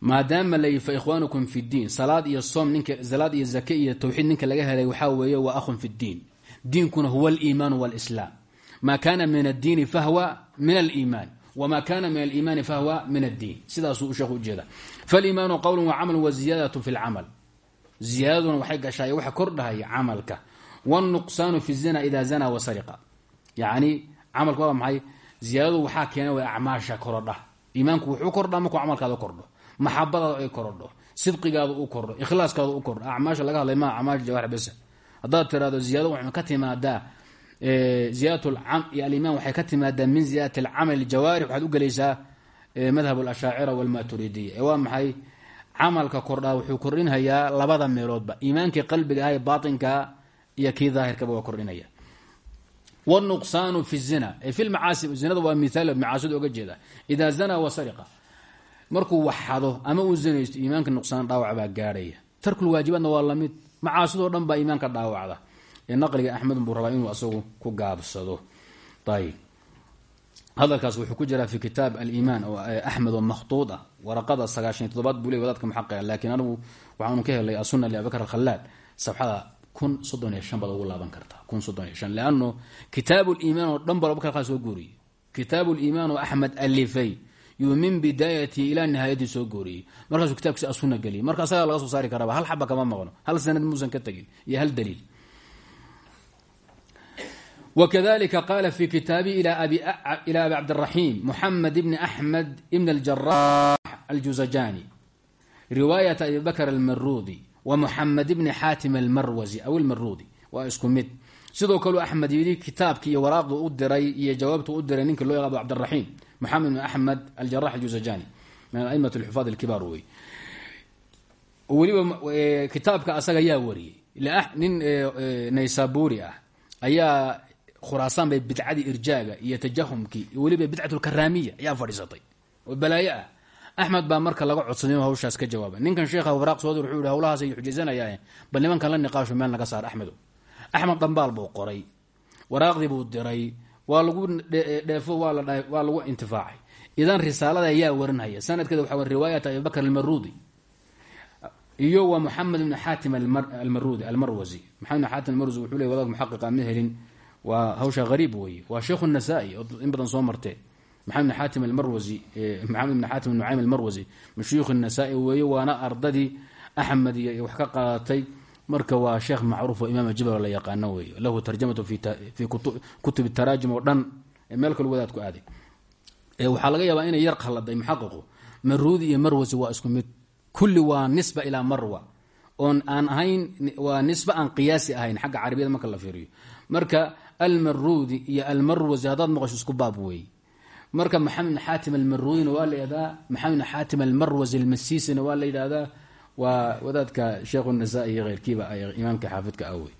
maadaama layi fa ikhwaanukum fi ddiin salaad iyo soom ninka salaad iyo zake iyo tawxiid ninka laga helay waxaa weeye waa akhun fi ddiin diinkuna huwa aliimaanu walislaam. Maa kaana min addiini fahwa min aliimaan. Wma kana min aliimaani fahwa min addiin. Sidaasuu sheekhu ujeeda faliimaanu qowlu wa camalu wa fi lcamal ziyaadaduna waxay gashaay waxa kordhahaya camalka. Wاnuqsaanu fi zina ida zana wasariqa yani camalka waa maxay? Ziyaadadu waxaa keena way acmaasha korodha. Iimaanku wuxuu kordhaa markuu camalkaada kordho maxabadaada ay korodho sidqigaada u kordho ikhlaaskaada u kordho acmaasha laga hadlay maa acmaasha jawaarix besa. Haddaad tiraado ziyado waxay ka timaadaa ziyadat aliman waxay ka timaadaa min ziyadat alcamal jawaarix waxaad u gelaysaa madhab alashaacira walmaturidiya ee waa maxay? Camalka kordhaa wuxuu kordhinhayaa labada meeloodba. Iimaankii qalbiga ah baatinka iyo kii daahirkaba waa kordhinaya wnuqsaanu fi zina. Lmacaasi zinada waa miaal macaasida oga jeeda. Ida zana wasariqa markuu waxado ama uu zinaysto iimaanka nuqsaan dhaawac baa gaadhaya. Tarkulwaajibaadna waa la mid macaasidoo dhan baa iimaanka dhaawacda. Naqliga axmed buu rabaa inuu asagu ku gaabsado. Ayb hadalkaas wuxuu ku jiraa fi kitaab aliimaan oo axmed oo makhtuud ah. Waraqada sagaashan todobaad buu ley wadaadka muxaqiqa laakiin anigu waxaanu ka helay asuna liabibakr alkhalaal safxada kun soddon iyo shan baad ugu laaban kartaa kun soddon iyo shan. Leano kitaabu liimaan oo dhan ba abubakar khalaal soo gooriyey kitaabu liimaan oo axmed alifay yuu min bidaayati ilaa nihaayadii soo gooriyey markaasuu kitabkiisa asuna geliyay marka asagaa laga soo saari karaba hal xaba kama maqno hal sanad muusan ka tegin iyo hal daliil. Wkadalika qaala fi kitaabi ila abi cabdiraxiim muxamed bni axmed ibn aljarax aljuzajani. Riwaayat abi bakr almarudi wa muxamed bni xaatim almarwasi aw almarudi waa isku mid. Sidoo kaleu axmed yidhi kitaabkii iyo waraaqdu u diray iyo jawaabtu u diray ninkii loo moxamed bni axmed aljarax aljuzajani min aimat xufaad kibaar wey. Weliba kitaabka asaga yaa wariyey. Nin naysaburi ah ayaa khuraasaan bay bidcadii irjaaga iyo tajahumkii weliba bidcat lkaraamiya ayaa fadhiisatay. Oo balaayo ah. Axmed baa marka laga codsaday inuu hawshaas ka jawaaba. Ninkan sheekha waraaq soo dir wuxuu yihi hawlahaas ay xujaysanayaan bal nimankan la niqaasho meel naga saar axmedo axmed dhambaal buu qoray. Waraaqdii diray waa lagu dheefo waa lagu intifaacay. Idan risaalada ayaa warinhaya sanadkeeda waxa riwaayat abibakr almarudi iyo wa moxamed ibn xaatim almarudi almarwasi maxamed ibn xaatim almarwasi wuxuu ley wadaad muxaqiqa ma helin. Waa hawsha hariib weeye. Waa sheikhu nasaa-i oo in badan soo martee. Maxamed ibn xaatim almarwasi maxamed ibn xaatim nucaym almarwasi mashuyuukh nasaa-i waana ardadii axmed iyo wax ka qaadatay marka waa sheekh macruuf oo imaam jibal la yaqaano weeye lahu tarjamatu fi kutubi taraajim oo dhan meel kale wadaad ku aaday waxaa laga yaabaa inay yar khalladay muxaqiqu maruudi iyo marwasi waa isku mid. Kulli waa nisba ilaa marwa. Oon aan ahayn waa nisba aan qiyaasi ahayn xagga carabiyada marka la fiiriyo. Marka almaruudi iyo almarwasi haddaad maqasho isku baab weeye marka maxamed xaatim almaruudina waa la yidhahdaa maxamed xaatim almarwasi almasiisina waa la yidhahdaa waa wadaadka sheekhu nasaa-i iyo keyrkiiba imaamka xaafidka ah wey.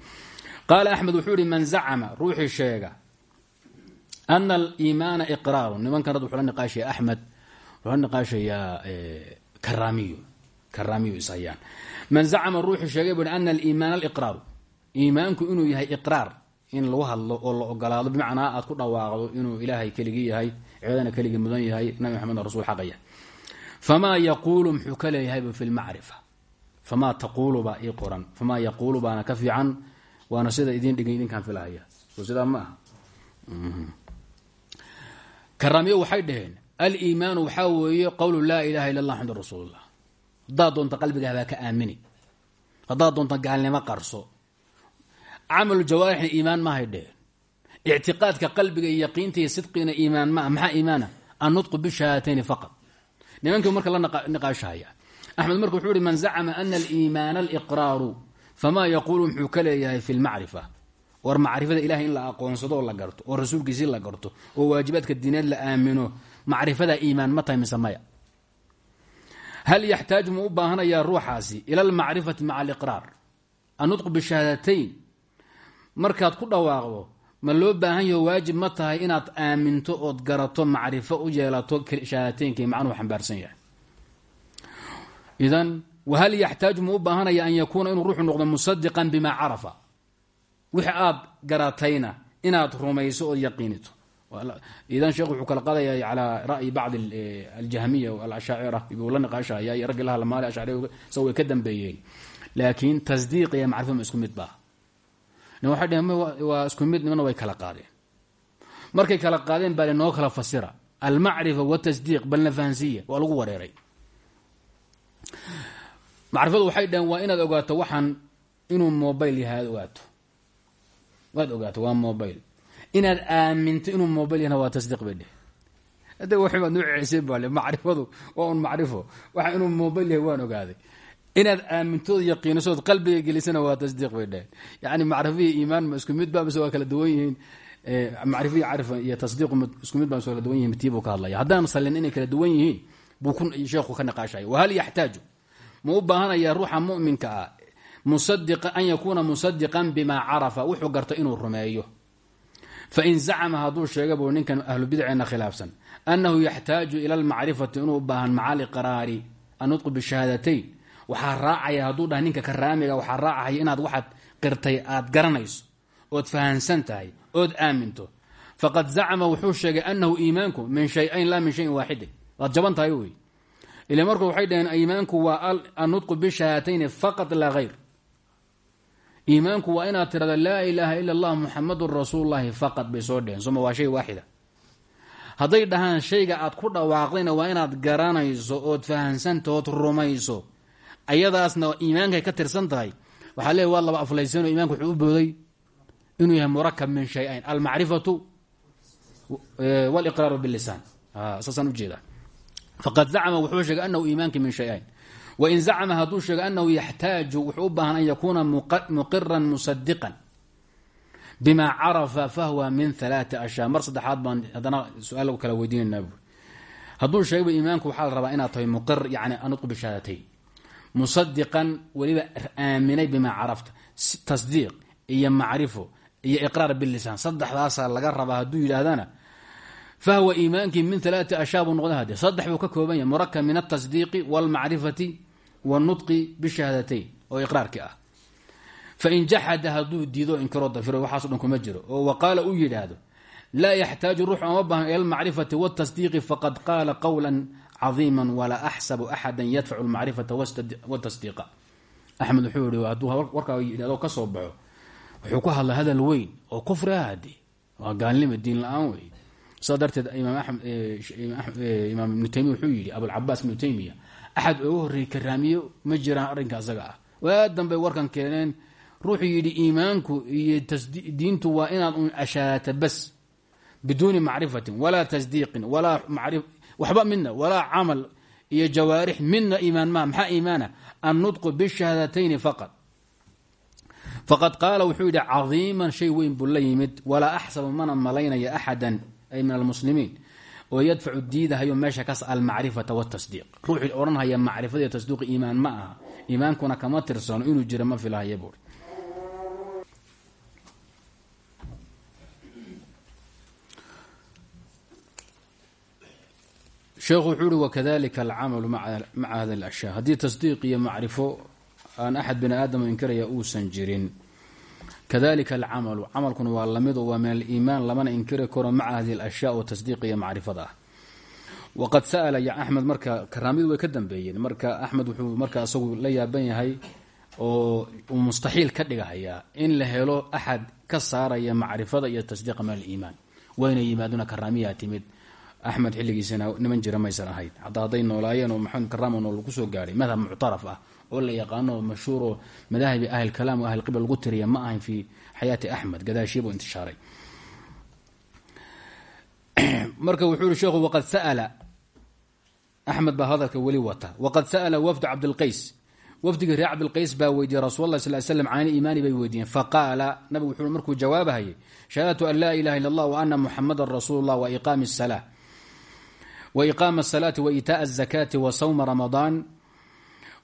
Qaala axmed wuxuu ihi man zacama ruuxii sheega ana aliimaana iqraaru nimankan rad wuxuu la niqaashaya axmed wuxuu la niqaashayaa karaamiyo karaamiyo ishayaan man zacama ruuxii sheegay buu ana aliimaana aliqraaru. Iimaanku inuu yahay iqraar in lagu hadlo oo la ogolaado bimacnaa aad ku dhawaaqdo inuu ilaahay keligii yahay ciidana keligii mudan yahay nabi maxamed rasuul xaqaya. Famaa yaquulu muxuu ka leeyahaybu fi lmacrifa famaa taquulu baa ii qoran famaa yaquulu baana ka fiican waana sida idin dhigay idinkaan filahaya soo ma aha. Karaamiyo waxay dhaheen aliimaanu waxaa weeye qowlu laa ilaha illa allah xamdu rasuulullah. Haddaad doonta qalbiga habaa ka aamini haddaad doonta gaalnimo qarso camalu jawaarixna iimaan maahay dheheen. Ictiqaadka qalbiga iyo yaqiinta iyo sidqiina iimaan maa maxaa iimaana? Annutqu bishahaatayni faqad nimankii marka la niqaashahaya axmed marka wuxuu ihi man zacama ana aliimaana aliqraaru famaa yaquulu muxuu ka leeyahay fi lmacrifa war macrifada ilahay in la aqoonsado oo la garto oo rasuulkiisii la garto oo waajibaadka diineed la aamino macrifada iimaan ma tahay mise maya hal yaxtaaju ma u baahanayaa ruuxaasi ila almacrifati maca aliqraar annutqu bishahaadatayn markaad ku dhawaaqdo ma loo baahan yaho waajib ma tahay inaad aaminto ood garato macrifo u yeelato shahaadateynka macnuhu xambaarsan yahay idan wahal yaxtaaju ma u an yakuuna inuu ruuxu noqdo musadiqan bima carafa? Wixi aad garatayna inaad rumayso ood yaqiinito. Idan sheekh wuxuu kala qaadaya calaa ra'yi bacdi aljahmiya alashaacira buu la niqaashaya iyo raggi laha lamaali ashcari sa way ka dambeeyeen. Laakiin tasdiiq iyo macrifo ma isku mid baa. Nin waxay dheheen waa way kala qaadeen. Markay kala qaadeen baa linoo kala fasira. Almacrifa watasdiiq balna fahansiya waa lagu wareeray macrifadu waxay dhaheen waa inaad ogaato waxaan inuu mobile yahay aad ogaato. Waad ogaato waa mobile. Inaad aaminto inuu mobile yahna waa tasdiiq bay dheh hadda waxbaad noo celisay baale macrifadu waa un macrifo. Waxa inuu mobile yahay waan ogaaday. Inaad aamintood yaqiinisood qalbiga gelisana waa tasdiiq bay dheheen yani macrifiya iimaan ma isku mid ba mise waa kala duwan yihiin. Macrifiya carif iyo tasdiiqu isku mid ba mise kala duwan yihiin tii buu ka hadlaya haddaan salin inay kala duwan yihiin buu ku sheekhu ka niqaashaya wahal yaxtaaju ma u baahanaya ruuxa muminka ah musadiqa an yakuuna musadiqan bimaa carafa wuxuu garta inuu rumeeyo. Fain zacama hadduu sheega buu ninkan ahlubidceena khilaafsan annahu yaxtaaju ila almacrifati inuu baahan maca liqraari annutqu bishahaadatayn waxaa raacaya hadduu dhaha ninka karaamiga waxaa raacaya inaad waxaad qirtay aad garanayso ood fahansan tahay ood aaminto. Faqad zacama wuxuu sheegay annahu iimaanku min shay-ayn laa min shayin waaxidin. Waad jaban tahay wey ila marka waxay dhaheen iimaanku waa annutqu bishahaatayni faqad laa hayr iimaanku waa inaad tirahdo laa ilaaha ila allah muxamadun rasuululahi faqad bay soo dheheen soma waa shay waaxida hadday dhahaan shayga aad ku dhawaaqdayna waa inaad garanayso ood fahansantaho ood rumayso ayadaasna iimaankay ka tirsan tahay waxaa leey waa laba aflaysanoo imanka wuxuu u booday inuu yahay murakab min shay-ayn almacrifatu waliqraaru bilisaan saasaan ujeeda faqad zacma wuxuu sheegay anahu iimaanki min shay-ayn wain zacma hadduu sheego anahu yaxtaaju wuxuu u baahan an yakuuna muqiran musadiqan bima carafa fahwa min alaai ashyaa mar saddexaad baan haddana su'aal kala weydiinanaa bu hadduu sheegaba iimaanku waxaa la rabaa inaad tahay muqir yani anutqu bishahaatayn musadiqan weliba aaminay bimaa carafta tasdiiq iyo macrifo iyo iqraar bilisaan saddexdaasaa laga rabaa hadduu yidhaahdana fahwa iimaankii min alaati ashyaa buu noqda hade saddex buu ka kooban yahay murakab min altasdiiqi walmacrifati wاnutqi bishahaadatayn oo iqraarkii ah fain jaxada hadduu diido inkiroo dafiro waxaaso dhan kuma jiro oo waqaala uu yidhaahdo laa yaxtaaju ruux oma baahan ila almacrifati wاtasdiiqi faqad qaala qowla cadiima walaa axsabu axada yadfacu lmacrifata wtasdiiqa axmed wuxuu yihi hadduu warkaa yidhahdo ka soo baxo wuxuu ku hadlay hadal weyn oo kufri ah hadi waa gaalnima diin la'aan wey saa darteed imaam ibnu taymiya wuxuu yidhi abulcabaas ibnu taymiya axad ooga horreeyey karaamiyo ma jiraan arrinka asaga ah. Waa danbay warkan keeneen ruuxuu yidhi iimaanku iyo diintu waa inaad un ashaata bas biduuni macrifatin walaa tasdiiqin walaa waxba midna walaa camal iyo jawaarix midna iimaan maa maxaa iimaana? Annutqu bishahadatayni faqad faqad qaala wuxuu yidhi cadiiman shay weyn buu la yimid walaa axsabu mana malaynaya axadan ay min almuslimiin oo yadfacu diidahayo meesha kas almacrifata wtasdiiq ruuxii odhanhaya macrifada iyo tasdiiq iimaan ma aha iimaankuna kama tirsano inuu jiro ma filahaya buuri sheekhu wuxuu uhi wakadalika alcamalu maca hada alashyaa haddii tasdiiq iyo macrifo aan axad bini aadam inkaraya uusan jirin kadalika alcamalu camalkuna waa la mid oo waa min aliimaan lamana inkiri karo maca hadihi alashyaa oo tasdiiq iyo macrifada. Waqad sa'ala ya axmed marka karaamidu way ka dambeeyeen. Marka axmed wuxuu marka isagu la yaaban yahay oo mustaxiil ka dhigahayaa in la helo axad ka saaraya macrifada iyo tasdiiqa min aliimaan. Wayna yimaaduna karaamiyaa timid. Axmed xilligiisana niman jira maysan ahayd. Hataa hadday noolaayeen oo maxamed karaama nool ku soo gaadhay madhab muctaraf ah oo la yaqaano mashhuur oo madaahibi ahlilkalaam o ahlilqibla lagu tiriya ma ahayn fi xayaati axmed gadaashiibuu intishaaray marka wuxuu yihi sheekhu waqad sa'ala axmed baa hadalka weli wata waqad sa'ala wafdu cabdilqays wafdigii reer cabdilqays baa weydiiyey rasul allah sal slam can iimaani bay weydiiyeen faqaala nabigu wuxuu markuu jawaabahayay shahaadatu an laa ilaha illa allah wa ana muxamadan rasuulu llah wa iqaami الsalaa wa iqaama الsalaati wa iitaءa الzakaati wa sawma ramadaan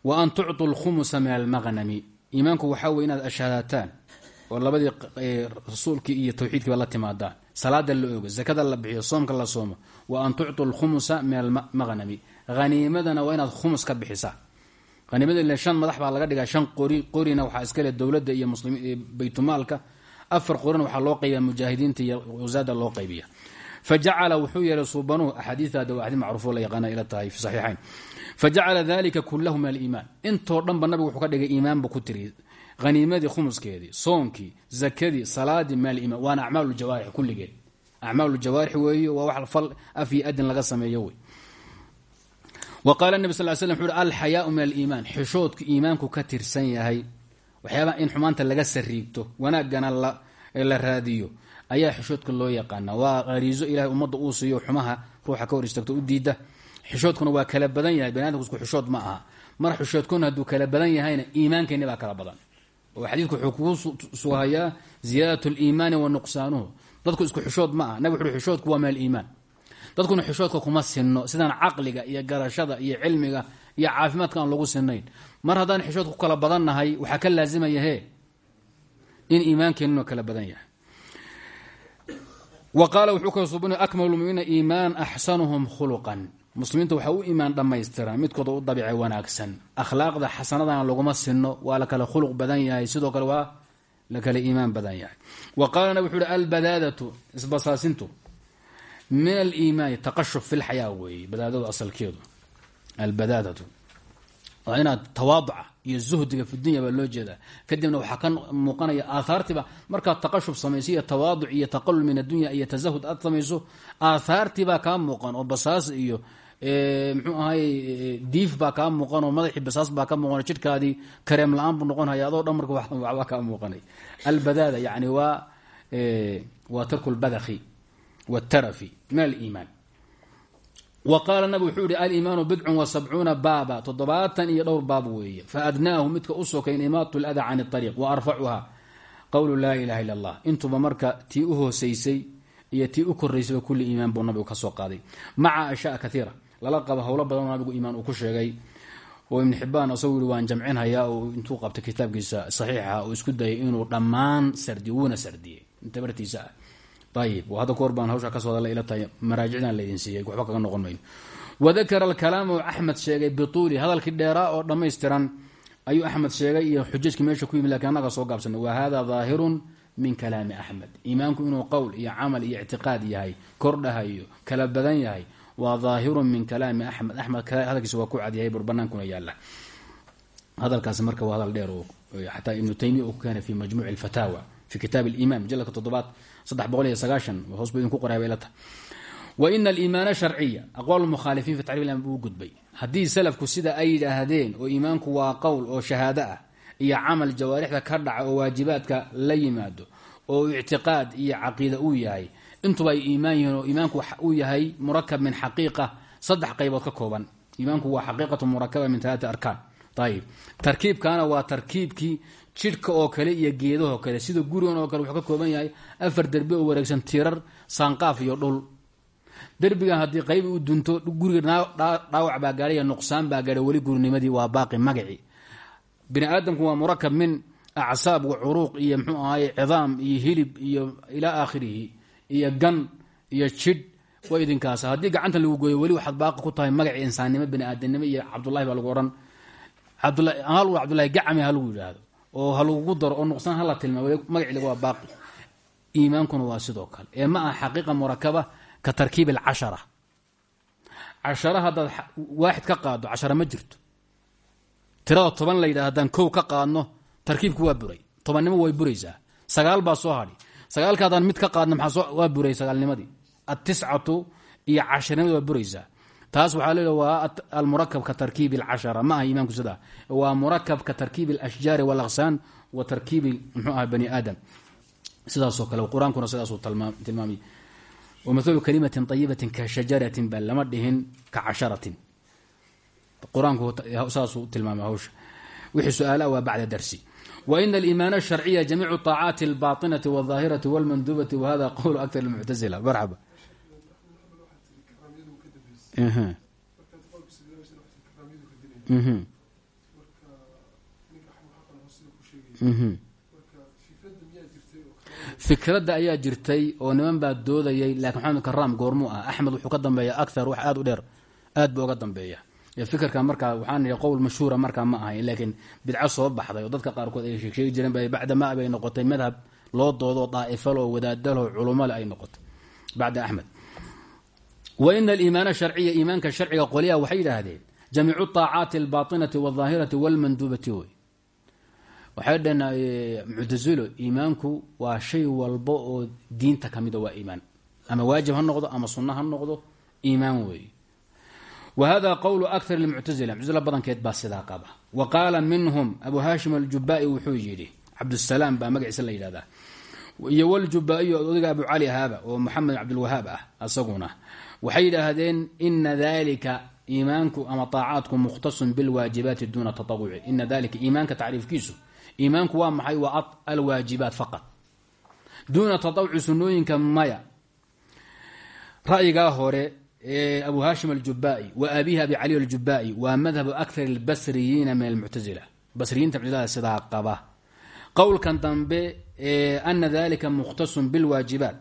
wa an tucطu اlkhumusa min almaqnami iimaanku waxaa wey inaad ashaadataan oo labadii rasuulkii iyo tawxiidkiiba la timaadaan salaada la ogo zakada la bixiyo soomka la soomo wa an tucطu اlkhumusa min almaqnami haniimadana waa inaad khumus ka bixisaa haniimada ile shan madax baa laga dhigaa shan qori qorina waxaa iskale dowladda iyo baytumaalka afar qorina waxaa loo qaybiya mujaahidiinta iyo wasaada loo qaybiya fajacala wuxuu yeelay suubanuhu axaadiiada waa axadiis macruufo la yaqaana ila tahay fi saxiixayn fajacala dalika kulahu min aliimaan dhanba nabigu wuxuu ka dhigay iimaan buu ku tiri haniimadii khumuskeedii soonkii zakadii salaadii min aliimaan waana acmaal ljawaarix kulligeed acmaal ljawaarix weeye waa wax fal af adin laga sameeyo wey wa qaala nebi sal slam wuxu uhi alxayaau min aliimaan xishoodku iimaanku ka tirsan la raadiyo ayaa xishoodka loo yaqaana. Waa qariizo ilahay ummadda uu siiyo xumaha ruuxa ka hor u diida. Xishoodkuna waa kala badan yahay bani isku xishood ma aha. Mar xishoodkuna hadduu kala badan yahayna iimaankeeni baa kala badan. Oo xadiidku wuxuu kugu sugahayaa ziyaadat liimaani wa dadku isku xishood ma aha. Nabig wuxu xishoodku waa min aliimaan dadkuna xishoodka kuma sinno sidaan caqliga iyo garashada iyo cilmiga iyo caafimaadka aan lagu sinayn mar haddaan xishood ku kala badannahay waxaa ka laazimaya he in iimaankeenuna kala badan yahay qaala wuxuu kala suubinaya akmalu lmuminiina iimaan axsanuhum khuluqan. Muslimiinta waxaa u iimaan dhammaystiran midkooda u dabiice wanaagsan. Akhlaaqda xasanadana laguma sinno waa la kala khuluq badan yahay sidoo kale waa la kala iimaan badan yahay. Wa qaala nabig wuxu uhi albadaadatu isbasaasintu min aliimaani taqashuf fi lxayaa weeye badaadadu asalkeedu. Albadaadatu waa inaad tawaaduca iyo zuhdiga fi dunya baa loo jeedaa. Kadibna waxaa ka muuqanaya aahaartiiba markaad taqashuf samayso iyo tawaaduc iyo taqalul min addunya iyo tasahud aad samayso aahaartiibaa kaa muuqan oo basaas iyo mxuu ahay diif baa kaa muuqan oo madaxii basaas baa ka muuqan jidhkaadii kareem la'aan buu noqonaya adoo dhan marka waxbaa kaa muuqanay. Albadaada yani waa waa tarku lbadakhi wtarafi min aliimaan wa qaala nabig wuxuu yihi aliimaanu bidcun wa sabcuuna baaba. Toddobaatan iyo dhowr baab weeye. Faadnaahu midka u sokayn imaatu lada can ariiq wa arfacuha qowlu laa ilaha illa allah. Intuba marka tii u hoosaysay iyo tii u koraysayba kulli iimaan buu nabigu ka soo qaaday. Maca ashaa kaiira lala qabo howlo badan nabigu iimaan uu ku sheegay. Oo ibn xibaan isagu yihi waan jamcinhayaa oo intuu qabtay kitaabkiisa saxiixa oo isku dayay ayib hadda kahor baan hawsha ka soo hadala ila tahay maraajicdan laydin siiyey. Waxba kaga noqon mayno wadakara alkalaama axmed sheegay bituuli. Hadalkii dheeraa oo dhammaystiran ayuu axmed sheegay iyo xujajkii meesha ku yimid laakiin annaga soo gaabsana wa hada daahirun min kalaami axmed. Iimaanku inuu qowl iyo camal iyo ictiqaad yahay kordhahayo kala badan yahay waa daahirun min kalaami axmed. Axmed hadalkiisa waa ku cadyahay bur banaankuna yaalla hadalkaasi marka waa hadal dheer oo xataa ibnu taymiya uu ku keenay fi majmuuci alfataawa fi kitaab toddobaad saddex boqol iyo sagaashan hoos buu idinku qoraa bay la tahay wa ina aliimaana sharciya aqwaal mukhaalifiin buu gudbay. Haddii salafku sida ay yidhaahdeen oo iimaanku waa qowl oo shahaado ah iyo camal jawaarixda ka dhaca oo waajibaadka la yimaado oo ictiqaad iyo caqiida uu yahay intuba ay iimaan yihiin oo iimaanku uu yahay murakab min xaqiiqa saddex qaybood ka kooban. Iimaanku waa xaqiiqatu murakaba min talaati arkaan. Ayib tarkiibkana waa tarkiibkii jidhka oo kale iyo geedahoo kale sida gurigan oo kale wuxuu ka kooban yahay afar derbi oo wareegsan tirar saanqaaf iyo dhul. Derbigan haddii qayb u dunto guriga dhaawac baa gaadhay iyo nuqsaan baa gaadhay weli gurinimadii waa baaqi magaci. Bini aadamku waa murakab min acsaab wa curuuq iyo mxuu ahaye cidaam iyo hilib iyo ilaa aakhirihi iyo gan iyo jidh wa idinkaas haddii gacanta lagu gooyo weli waxaad baaqi ku tahay magaci insaannimo bini aadamnimo iyo cabdullahi baa lagu odhan. Hal cabdullahi gacami ha lagu yidhaahdo oo ha lagugu daro oo nuqsaan hala tilmaam magaciga waa baaqi. Iimaankuna waa sidoo kale. Ee ma aha xaqiiqa murakaba ka tarkiib alcashara. Cashara haddaad waaxid ka qaaddo cashara ma jirto. Tirada toban la yidhahdo haddaan kow ka qaadno tarkiibku waa buray. Tobannimo way buraysaa. Sagaal baa soo hadhi sagaalka haddaan mid ka qaadno maxaa waa buray sagaalnimadii. Atiscatu iyo casharnimadii waa buraysaa taas waxaa leeya waa almurakab ka tarkiibi alcashara ma aha iimaanku sidaa waa murakab ka tarkiibi alashjaari walaqsaan wa tarkiibi muxuu aha bani aadam sidaasoo kale qur-aankuna sidaasuu tilmaamay wamahalu kalimatin ayibatin ka shajaratin ba lama dhihin ka casharatin qur-aanku saasuu tilmaamay hawsha wixii su-aalaha waa bacda darsi waina aliimaana asharciya jamiicu طaacaati albaطinati wاlظaahirati wاlmandubati wahada qowlu aktar اlmuctazila marxaba fikradda ayaa jirtay oo niman baa doodayay laakiin maxamed karaam goormuu ah. Axmed wuxuu ka dambeeya akhar wax aada u dheer aad buu uga dambeeya. Fikirka markaa waxaan nihi qowl mashhuura markaa ma ahayn laakiin bidco soo baxday oo dadka qaarkood ay sheegsheegi jireen ba bacdama bay noqotay madhab loo doodo daa'ifalo wadaadalo culumole ay noqotay. Bacda axmed wa ina aliimaana sharciya iimaanka sharciga qoliyaha waxay yidhaahdeen jamiicu طaacaati albaطinati wاlظaahirati wاlmandubati wey waxay dhaheen muctasilo iimaanku waa shay walba oo diinta ka mida waa iimaan ama waajib ha noqdo ama sunno ha noqdo iimaan weeye wa hada qowlu akar lmuctasila muctasila badankeed baa sidaa qaba wa qaala minhum abu hashim aljubai wuxuu yidhi cabdusalaam baa magaciisa la yidhahdaa iyo wljubaaiyo odayga abu cali ahaaba oo moxamed cabdilwahaab ah asaguna waxay yidhaahdeen ina dalika iimaanku ama طaacaatku mukhtasun bilwaajibaati duna taawuci ina dalika iimaanka tacriifkiisu iimaanku waa maxay? Waa alwaajibaat faqad duuna taawuci sunooyinka maya. Ra'yigaa hore ee abu hashim aljubai wa abihi abi cali aljubai waa madhabu akar اlbasriyiina min almuctazila basriyiinta muctazilada sidaa qaba. Qowlkan dambe ana dalika mukhtasun bilwaajibaat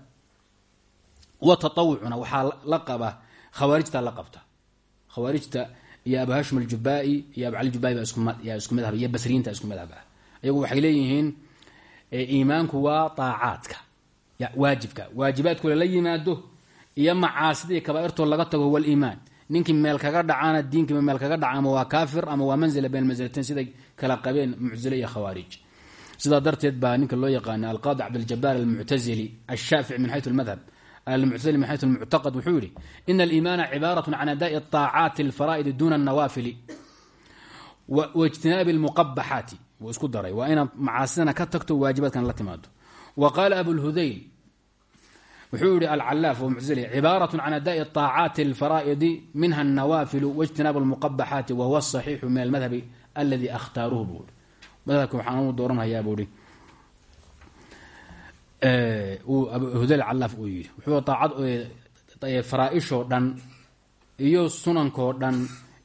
wa taawucuna waxaa la qaba khawaarijta la qabta. Khawaarijta iyo abu hashim aljubai iyo abu cali jubai yaa isku madhab iyo basriyiinta isku madhab ah. Ayagu waxay leeyihiin iimaanku waa aacaadka waajibka. Waajibaadku lala yimaado iyo macaasidii kabaairtoo laga tago huwa aliimaan ninkii meel kaga dhacana diinkiiba meel kaga dhaca ama waa kaafir ama waa manzila bayn manzilatain iyo darteed baa ninka loo yaqaana alqaadi cabdiljabaar almuctazili ashaafici min xayu lmadhab almuctazili min xayu lmuctaqad wuxuu yihi ina aliimaana cibaaratu can adaa'i طaacaati alfaraa'idi duuna alnawaafili waijtinaabi almuqabaxaati wuu isku daray waa inaad macaasidana ka tagto waajibaadkana la timaado wa qaala abulhudayl wuxuu yihi alcalaaf muctazili cibaaratu can adaa'i طaacaati alfaraa'idi minha alnawaafilu waijtinaabu almuqabaxaati wahuwa asaxiixu min almadhabi aladi akhtaaruhu buu i madhabka waxaan u dooranhayaa buu ihi hudayl calaaf uu yidhi wuxuu aacad faraaishoo dhan iyo sunankoo dhan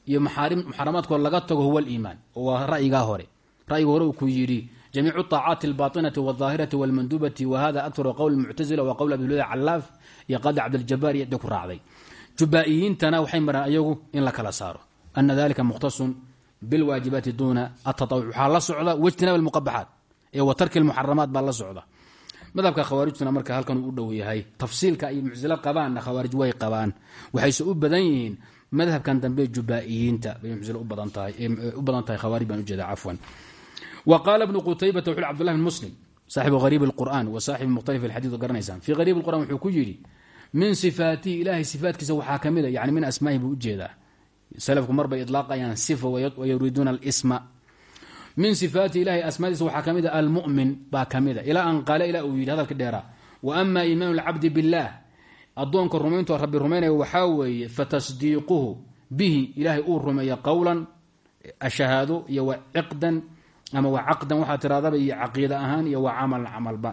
iyo muxaramaadkoo laga tago huwa aliimaan oo waa ra'yigaa hore ra'yiga hore uu ku yidhi jamiicu طaacaati اlbaطinati wاlظaahirati wاlmandubati wahada aktaru qowl muctazila wa qowl abi hudayl calaaf iyo qaadi cabdiljabaar iyo da ku raacday jubaa'iyiintana waxay maraan ayagu in la kala saaro ana dalika mukhtasun bilwaajibaati duuna ataawuc waxaa la socda wاjtinaab اlmuqabaxaat ee wa tarki اlmuxaramaat baa la socda madhabka khawaarijtuna marka halkan uu dhow yahay. Tafsiilka ay muctazilo qabaanna khawaarij way qabaan. Waxayse u badan yihiin madhabkan dambe jubaa'iyiinta bay badan tahay u badan tahay khawaarij baan ujeeda cafwan. Wa qaala ibnu qutaybata wuxu cbdullah bn muslim saaxibu hariib اlqur'an wa saaxibu mukhtalif alxadid oo garanaysaan. Fii hariib اlqur'an wuxuu ku yidhi min sifaatihi ilahay sifaatkiisa waxaa ka mida yani min asmaahi buu u jeedaa salafku mar idlaaqayaan sifa wayuriiduuna alsma min sifaatihi ilahay asmaadiisa waxaa ka almu'min baa ka mida ilaa an qaale ilaa uu yidhi hadalka dheeraa. Wa ama iimaanu lcabdi biاllah addoonka rumayntu rabbi rumaynaya waxaa weeye fatasdiiquhu bihi ilaahay uu rumeeya qowlan shahaado iyo wa ciqdan ama wa caqdan waxaa tiradaba iyo caqiida ahaan iyo wa camalan camalba.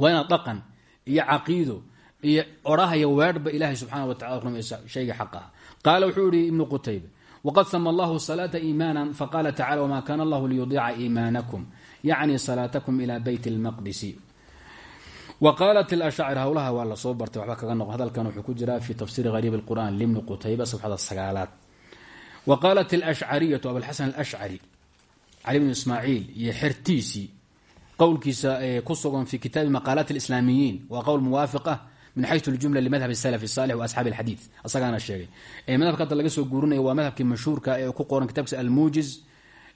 Waa inaad dhaqan iyo caqiido iyo odhahaya weedhba ilaahay subxaana wa tacala rumaysa shayga xaq ah. Qaala wuxuu yihi qutayba wqad sama allahu salaata iimaana faqaala tacala wma kana allahu liyudiica iimaanakum yacni salaatakum ila beyt lmaqdisi wqaalat lashacir howlaha waa la soo bartay waxba kaga noqon hadalkan wuxuu ku jiraa fi tafsiiri hariib اlqur'an libni qutayba sabxada sagaalaad wa qaalat alashcariyatu abulxasan alashcari cali bn ismaaciil iyo xertiisii qowlkiisa ee ku sugan fi kitaabi maqaalaat alislaamiyiin waa qowl muwaafiq ah min xayu ljumla limadhab salaf salix wa asxaabi alxadiid asagaana sheegay madhabka hadda laga soo guurinaya waa madhabkii mashhuurka ee ku qoran kitabkiisa almuujiz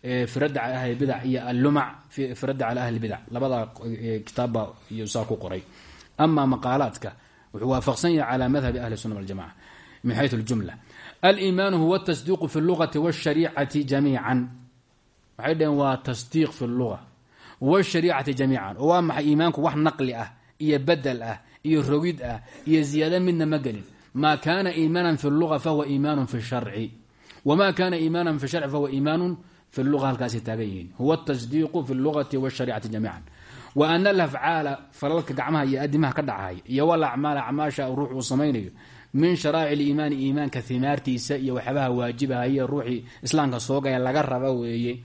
fi cala ahli bidac iyo allumac fi cala ahli bidac labada kitaabba iyo ku qoray ama maqaalaadka wuxuu waafaqsan yahay cala madhabi ahli sunna waljamaca min xayu ljumla aliimaanu huwa tasdiiqu fi lugati wاshariicati jamiican waxay dhaheen waa tasdiiq fi luga wاshariicati jamiican waa maxay iimaanku wax naqli ah iyo bedel ah iyo rogid ah iyo ziyaada midna ma gelin. Ma kana iimaana fi lua fahuwa iimaanu fi sharci wma kana iimaana fi sharci fahuwa iimaanu fi lua halkaasay taagan huwa tasdiiqu fi lugati wsharicati jamiican. Wa ana alafcaala falalka gacmaha iyo adimaha ka dhacaya iyo walacmaal acmaasha ruux uu samaynayo min sharaa'ic liimaani iimaanka himaartiisa iyo waxyaabaha waajibahaya ruuxii islaamka soogaya laga raba weeye.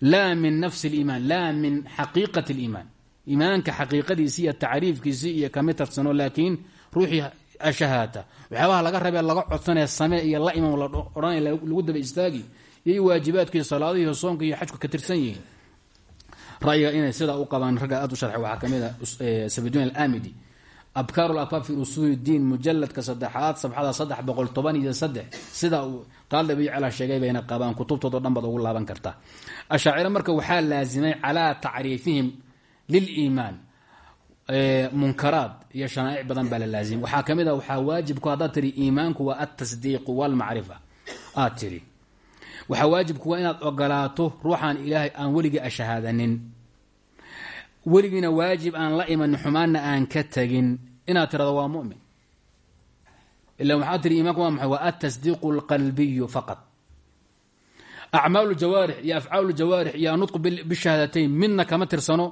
Laa min nafsi liimaan laa min xaqiiqati liimaan iimaanka xaqiiqadiisi iyo tacriifkiisi iyo kama tarsano laakiin ruuxii ashahaata. Waxyaabaha laga rabee laga codsanaya samee iyo la imaam la odhanaya lagu daba istaagi iyo waajibaadkii salaadihi soonka iyo xajku ka tirsan yihiin. Ra'yiga inay sidaa u qabaan ragga aad u sharxay waxaa ka mid a sabidun alamidi abkaaru labaab fi usuuli diin saddexaad sabxada saddex boqol toban iyo saddex. Sida uu qaaldabicala sheegay bayna qabaan kutubtoodo dhan ugu laaban kartaa. Ashaaciro marka waxaa laasimay calaa tacriifihim liliimaan munkaraad iyo shanaa'ic badan baa la laazimay waxaa ka mid a waxaa waajibku haddaad tiri iimaanku waa altasdiiqu walmacrifa aad tiri waxaa waajibku waa inaad ogolaato ruuxaan ilaahay aan weligii ashahaadanin weligiina waajib aan la imanin xumaanna aan ka tegin inaad tirado waa mumin ila waxaa tiri iimaanku waa maxay waa altasdiiqu alqalbiyu faqad acmaalu jawaarix iyo afcaalu jawaarix iyo anutqu bishahaadatayn midna kama tirsano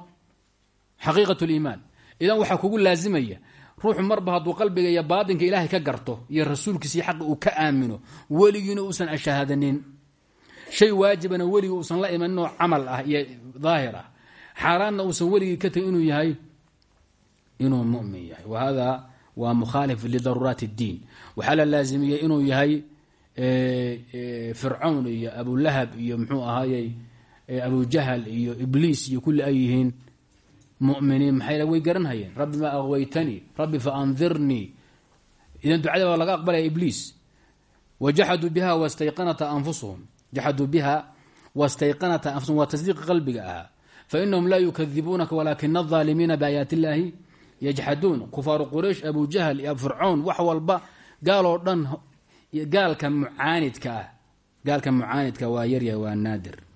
xaqiiqat liimaan idan waxaa kugu laazimaya ruuxu marba hadduu qalbiga iyo baatinka ilaahay ka garto iyo rasuulkiisii xaqi uu ka aamino weligiina uusan ashahaadanin. Shay waajibana weligii uusan la imaninoo camal ah iyo daahir ah. Xaaraanna uusan ka tegin inuu yahay inuu mumin yahay. Wa hada waa mukhaalif lidaruuraat اddiin waxaa la laazimiyey inuu yahay fircawn iyo abulahab iyo mxuu ahaayey abujahal iyo ibliis iyo kulli ay yihiin muminiin maxay way garanhayeen? Rabbi maa aqwaytanii rabbi faandirnii idan ducada baa laga aqbalaya ibliis. Wajaxaduu biha wastayqanata anfusuhum. Jaxaduu biha wastayqanata anfusuhum waa tasdiiqi qalbiga ahaa. Fainahum laa yukadibuunaka walaakina alظaalimiina biaayaati illaahi yajxaduun kufaaru quraysh abu jahl iyo fircawn wax walba gaaloo dhan gaalka mucaanidka ah. Gaalka mucaanidka waa yaryahay waa naadir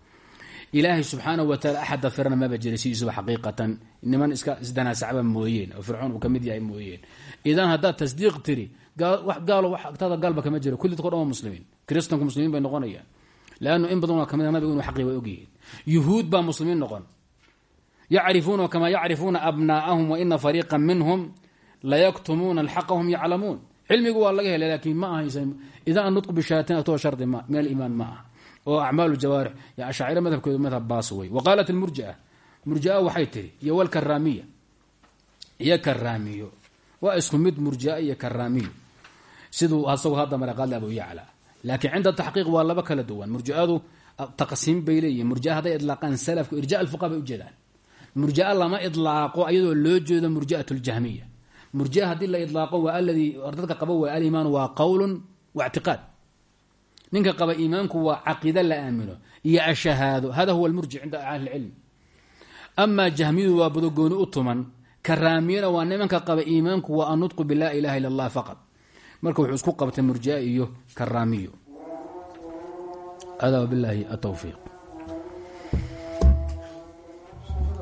ilaahay subxaanahu wataala axadda firana maba jira sidiisuba xaqiiqatan. Niman iska isdanaasacba mooyeen oo fircoon uu ka mid yahay mooyeen. Idan haddaad tasdiiq tiri gaalo wax agtaada gaalba kama jiro. Kulli dadko dhan muslimiin. Kiristanku muslimiin bay noqonayaan. Leannu in badan waa ka mid nabigu inu xaqii way ogyihiin. Yuhuud baa muslimiin noqon. Yacrifuuna kamaa yacrifuuna abnaa'ahum wa ina fariiqa minhum layaktumuuna alxaqa hum yaclamuun cilmigu waa laga helay laakiin ma ahaysa idan anutqu bishaatin atoo shardi ma min aliimaan ma aha oo acmaalu jawaarix yo ashaaciro madhabkooda madhab baas wey wa qaalat almurjia murjia waxay tiri iyo walkaraamiya iyo karaamiyo waa isku mid murjia iyo karaamiyo siduu asagoo hadda mara qaadle abu yacla. Laakiin cinda taxqiiq waa laba kala duwan. Murjiadu taqsiim bay leeyihiin murjia hadday idlaaqaan salafku irja alfuqa bay ujeedaan murjia lama idlaaqo iyadoo loo jeedo murjiat ljahmiya murjia haddii la idlaaqo waa aladii dadka qaba waa alimaan waa qowlun wa ictiqaad ninka qaba iimaanku waa caqiida la aamino iyo ashahaado. Hada huwa almurjic cinda ahli اlcilm amaa jahmiyadu waa bodogooni u tuman. Karaamiyana waa nimanka qaba iimaanku waa annutqu bilaa ilaha illa allah faqad marka wuxuu isku qabtay murjia iyo karaamiyo hada wabilaahi atowfiiq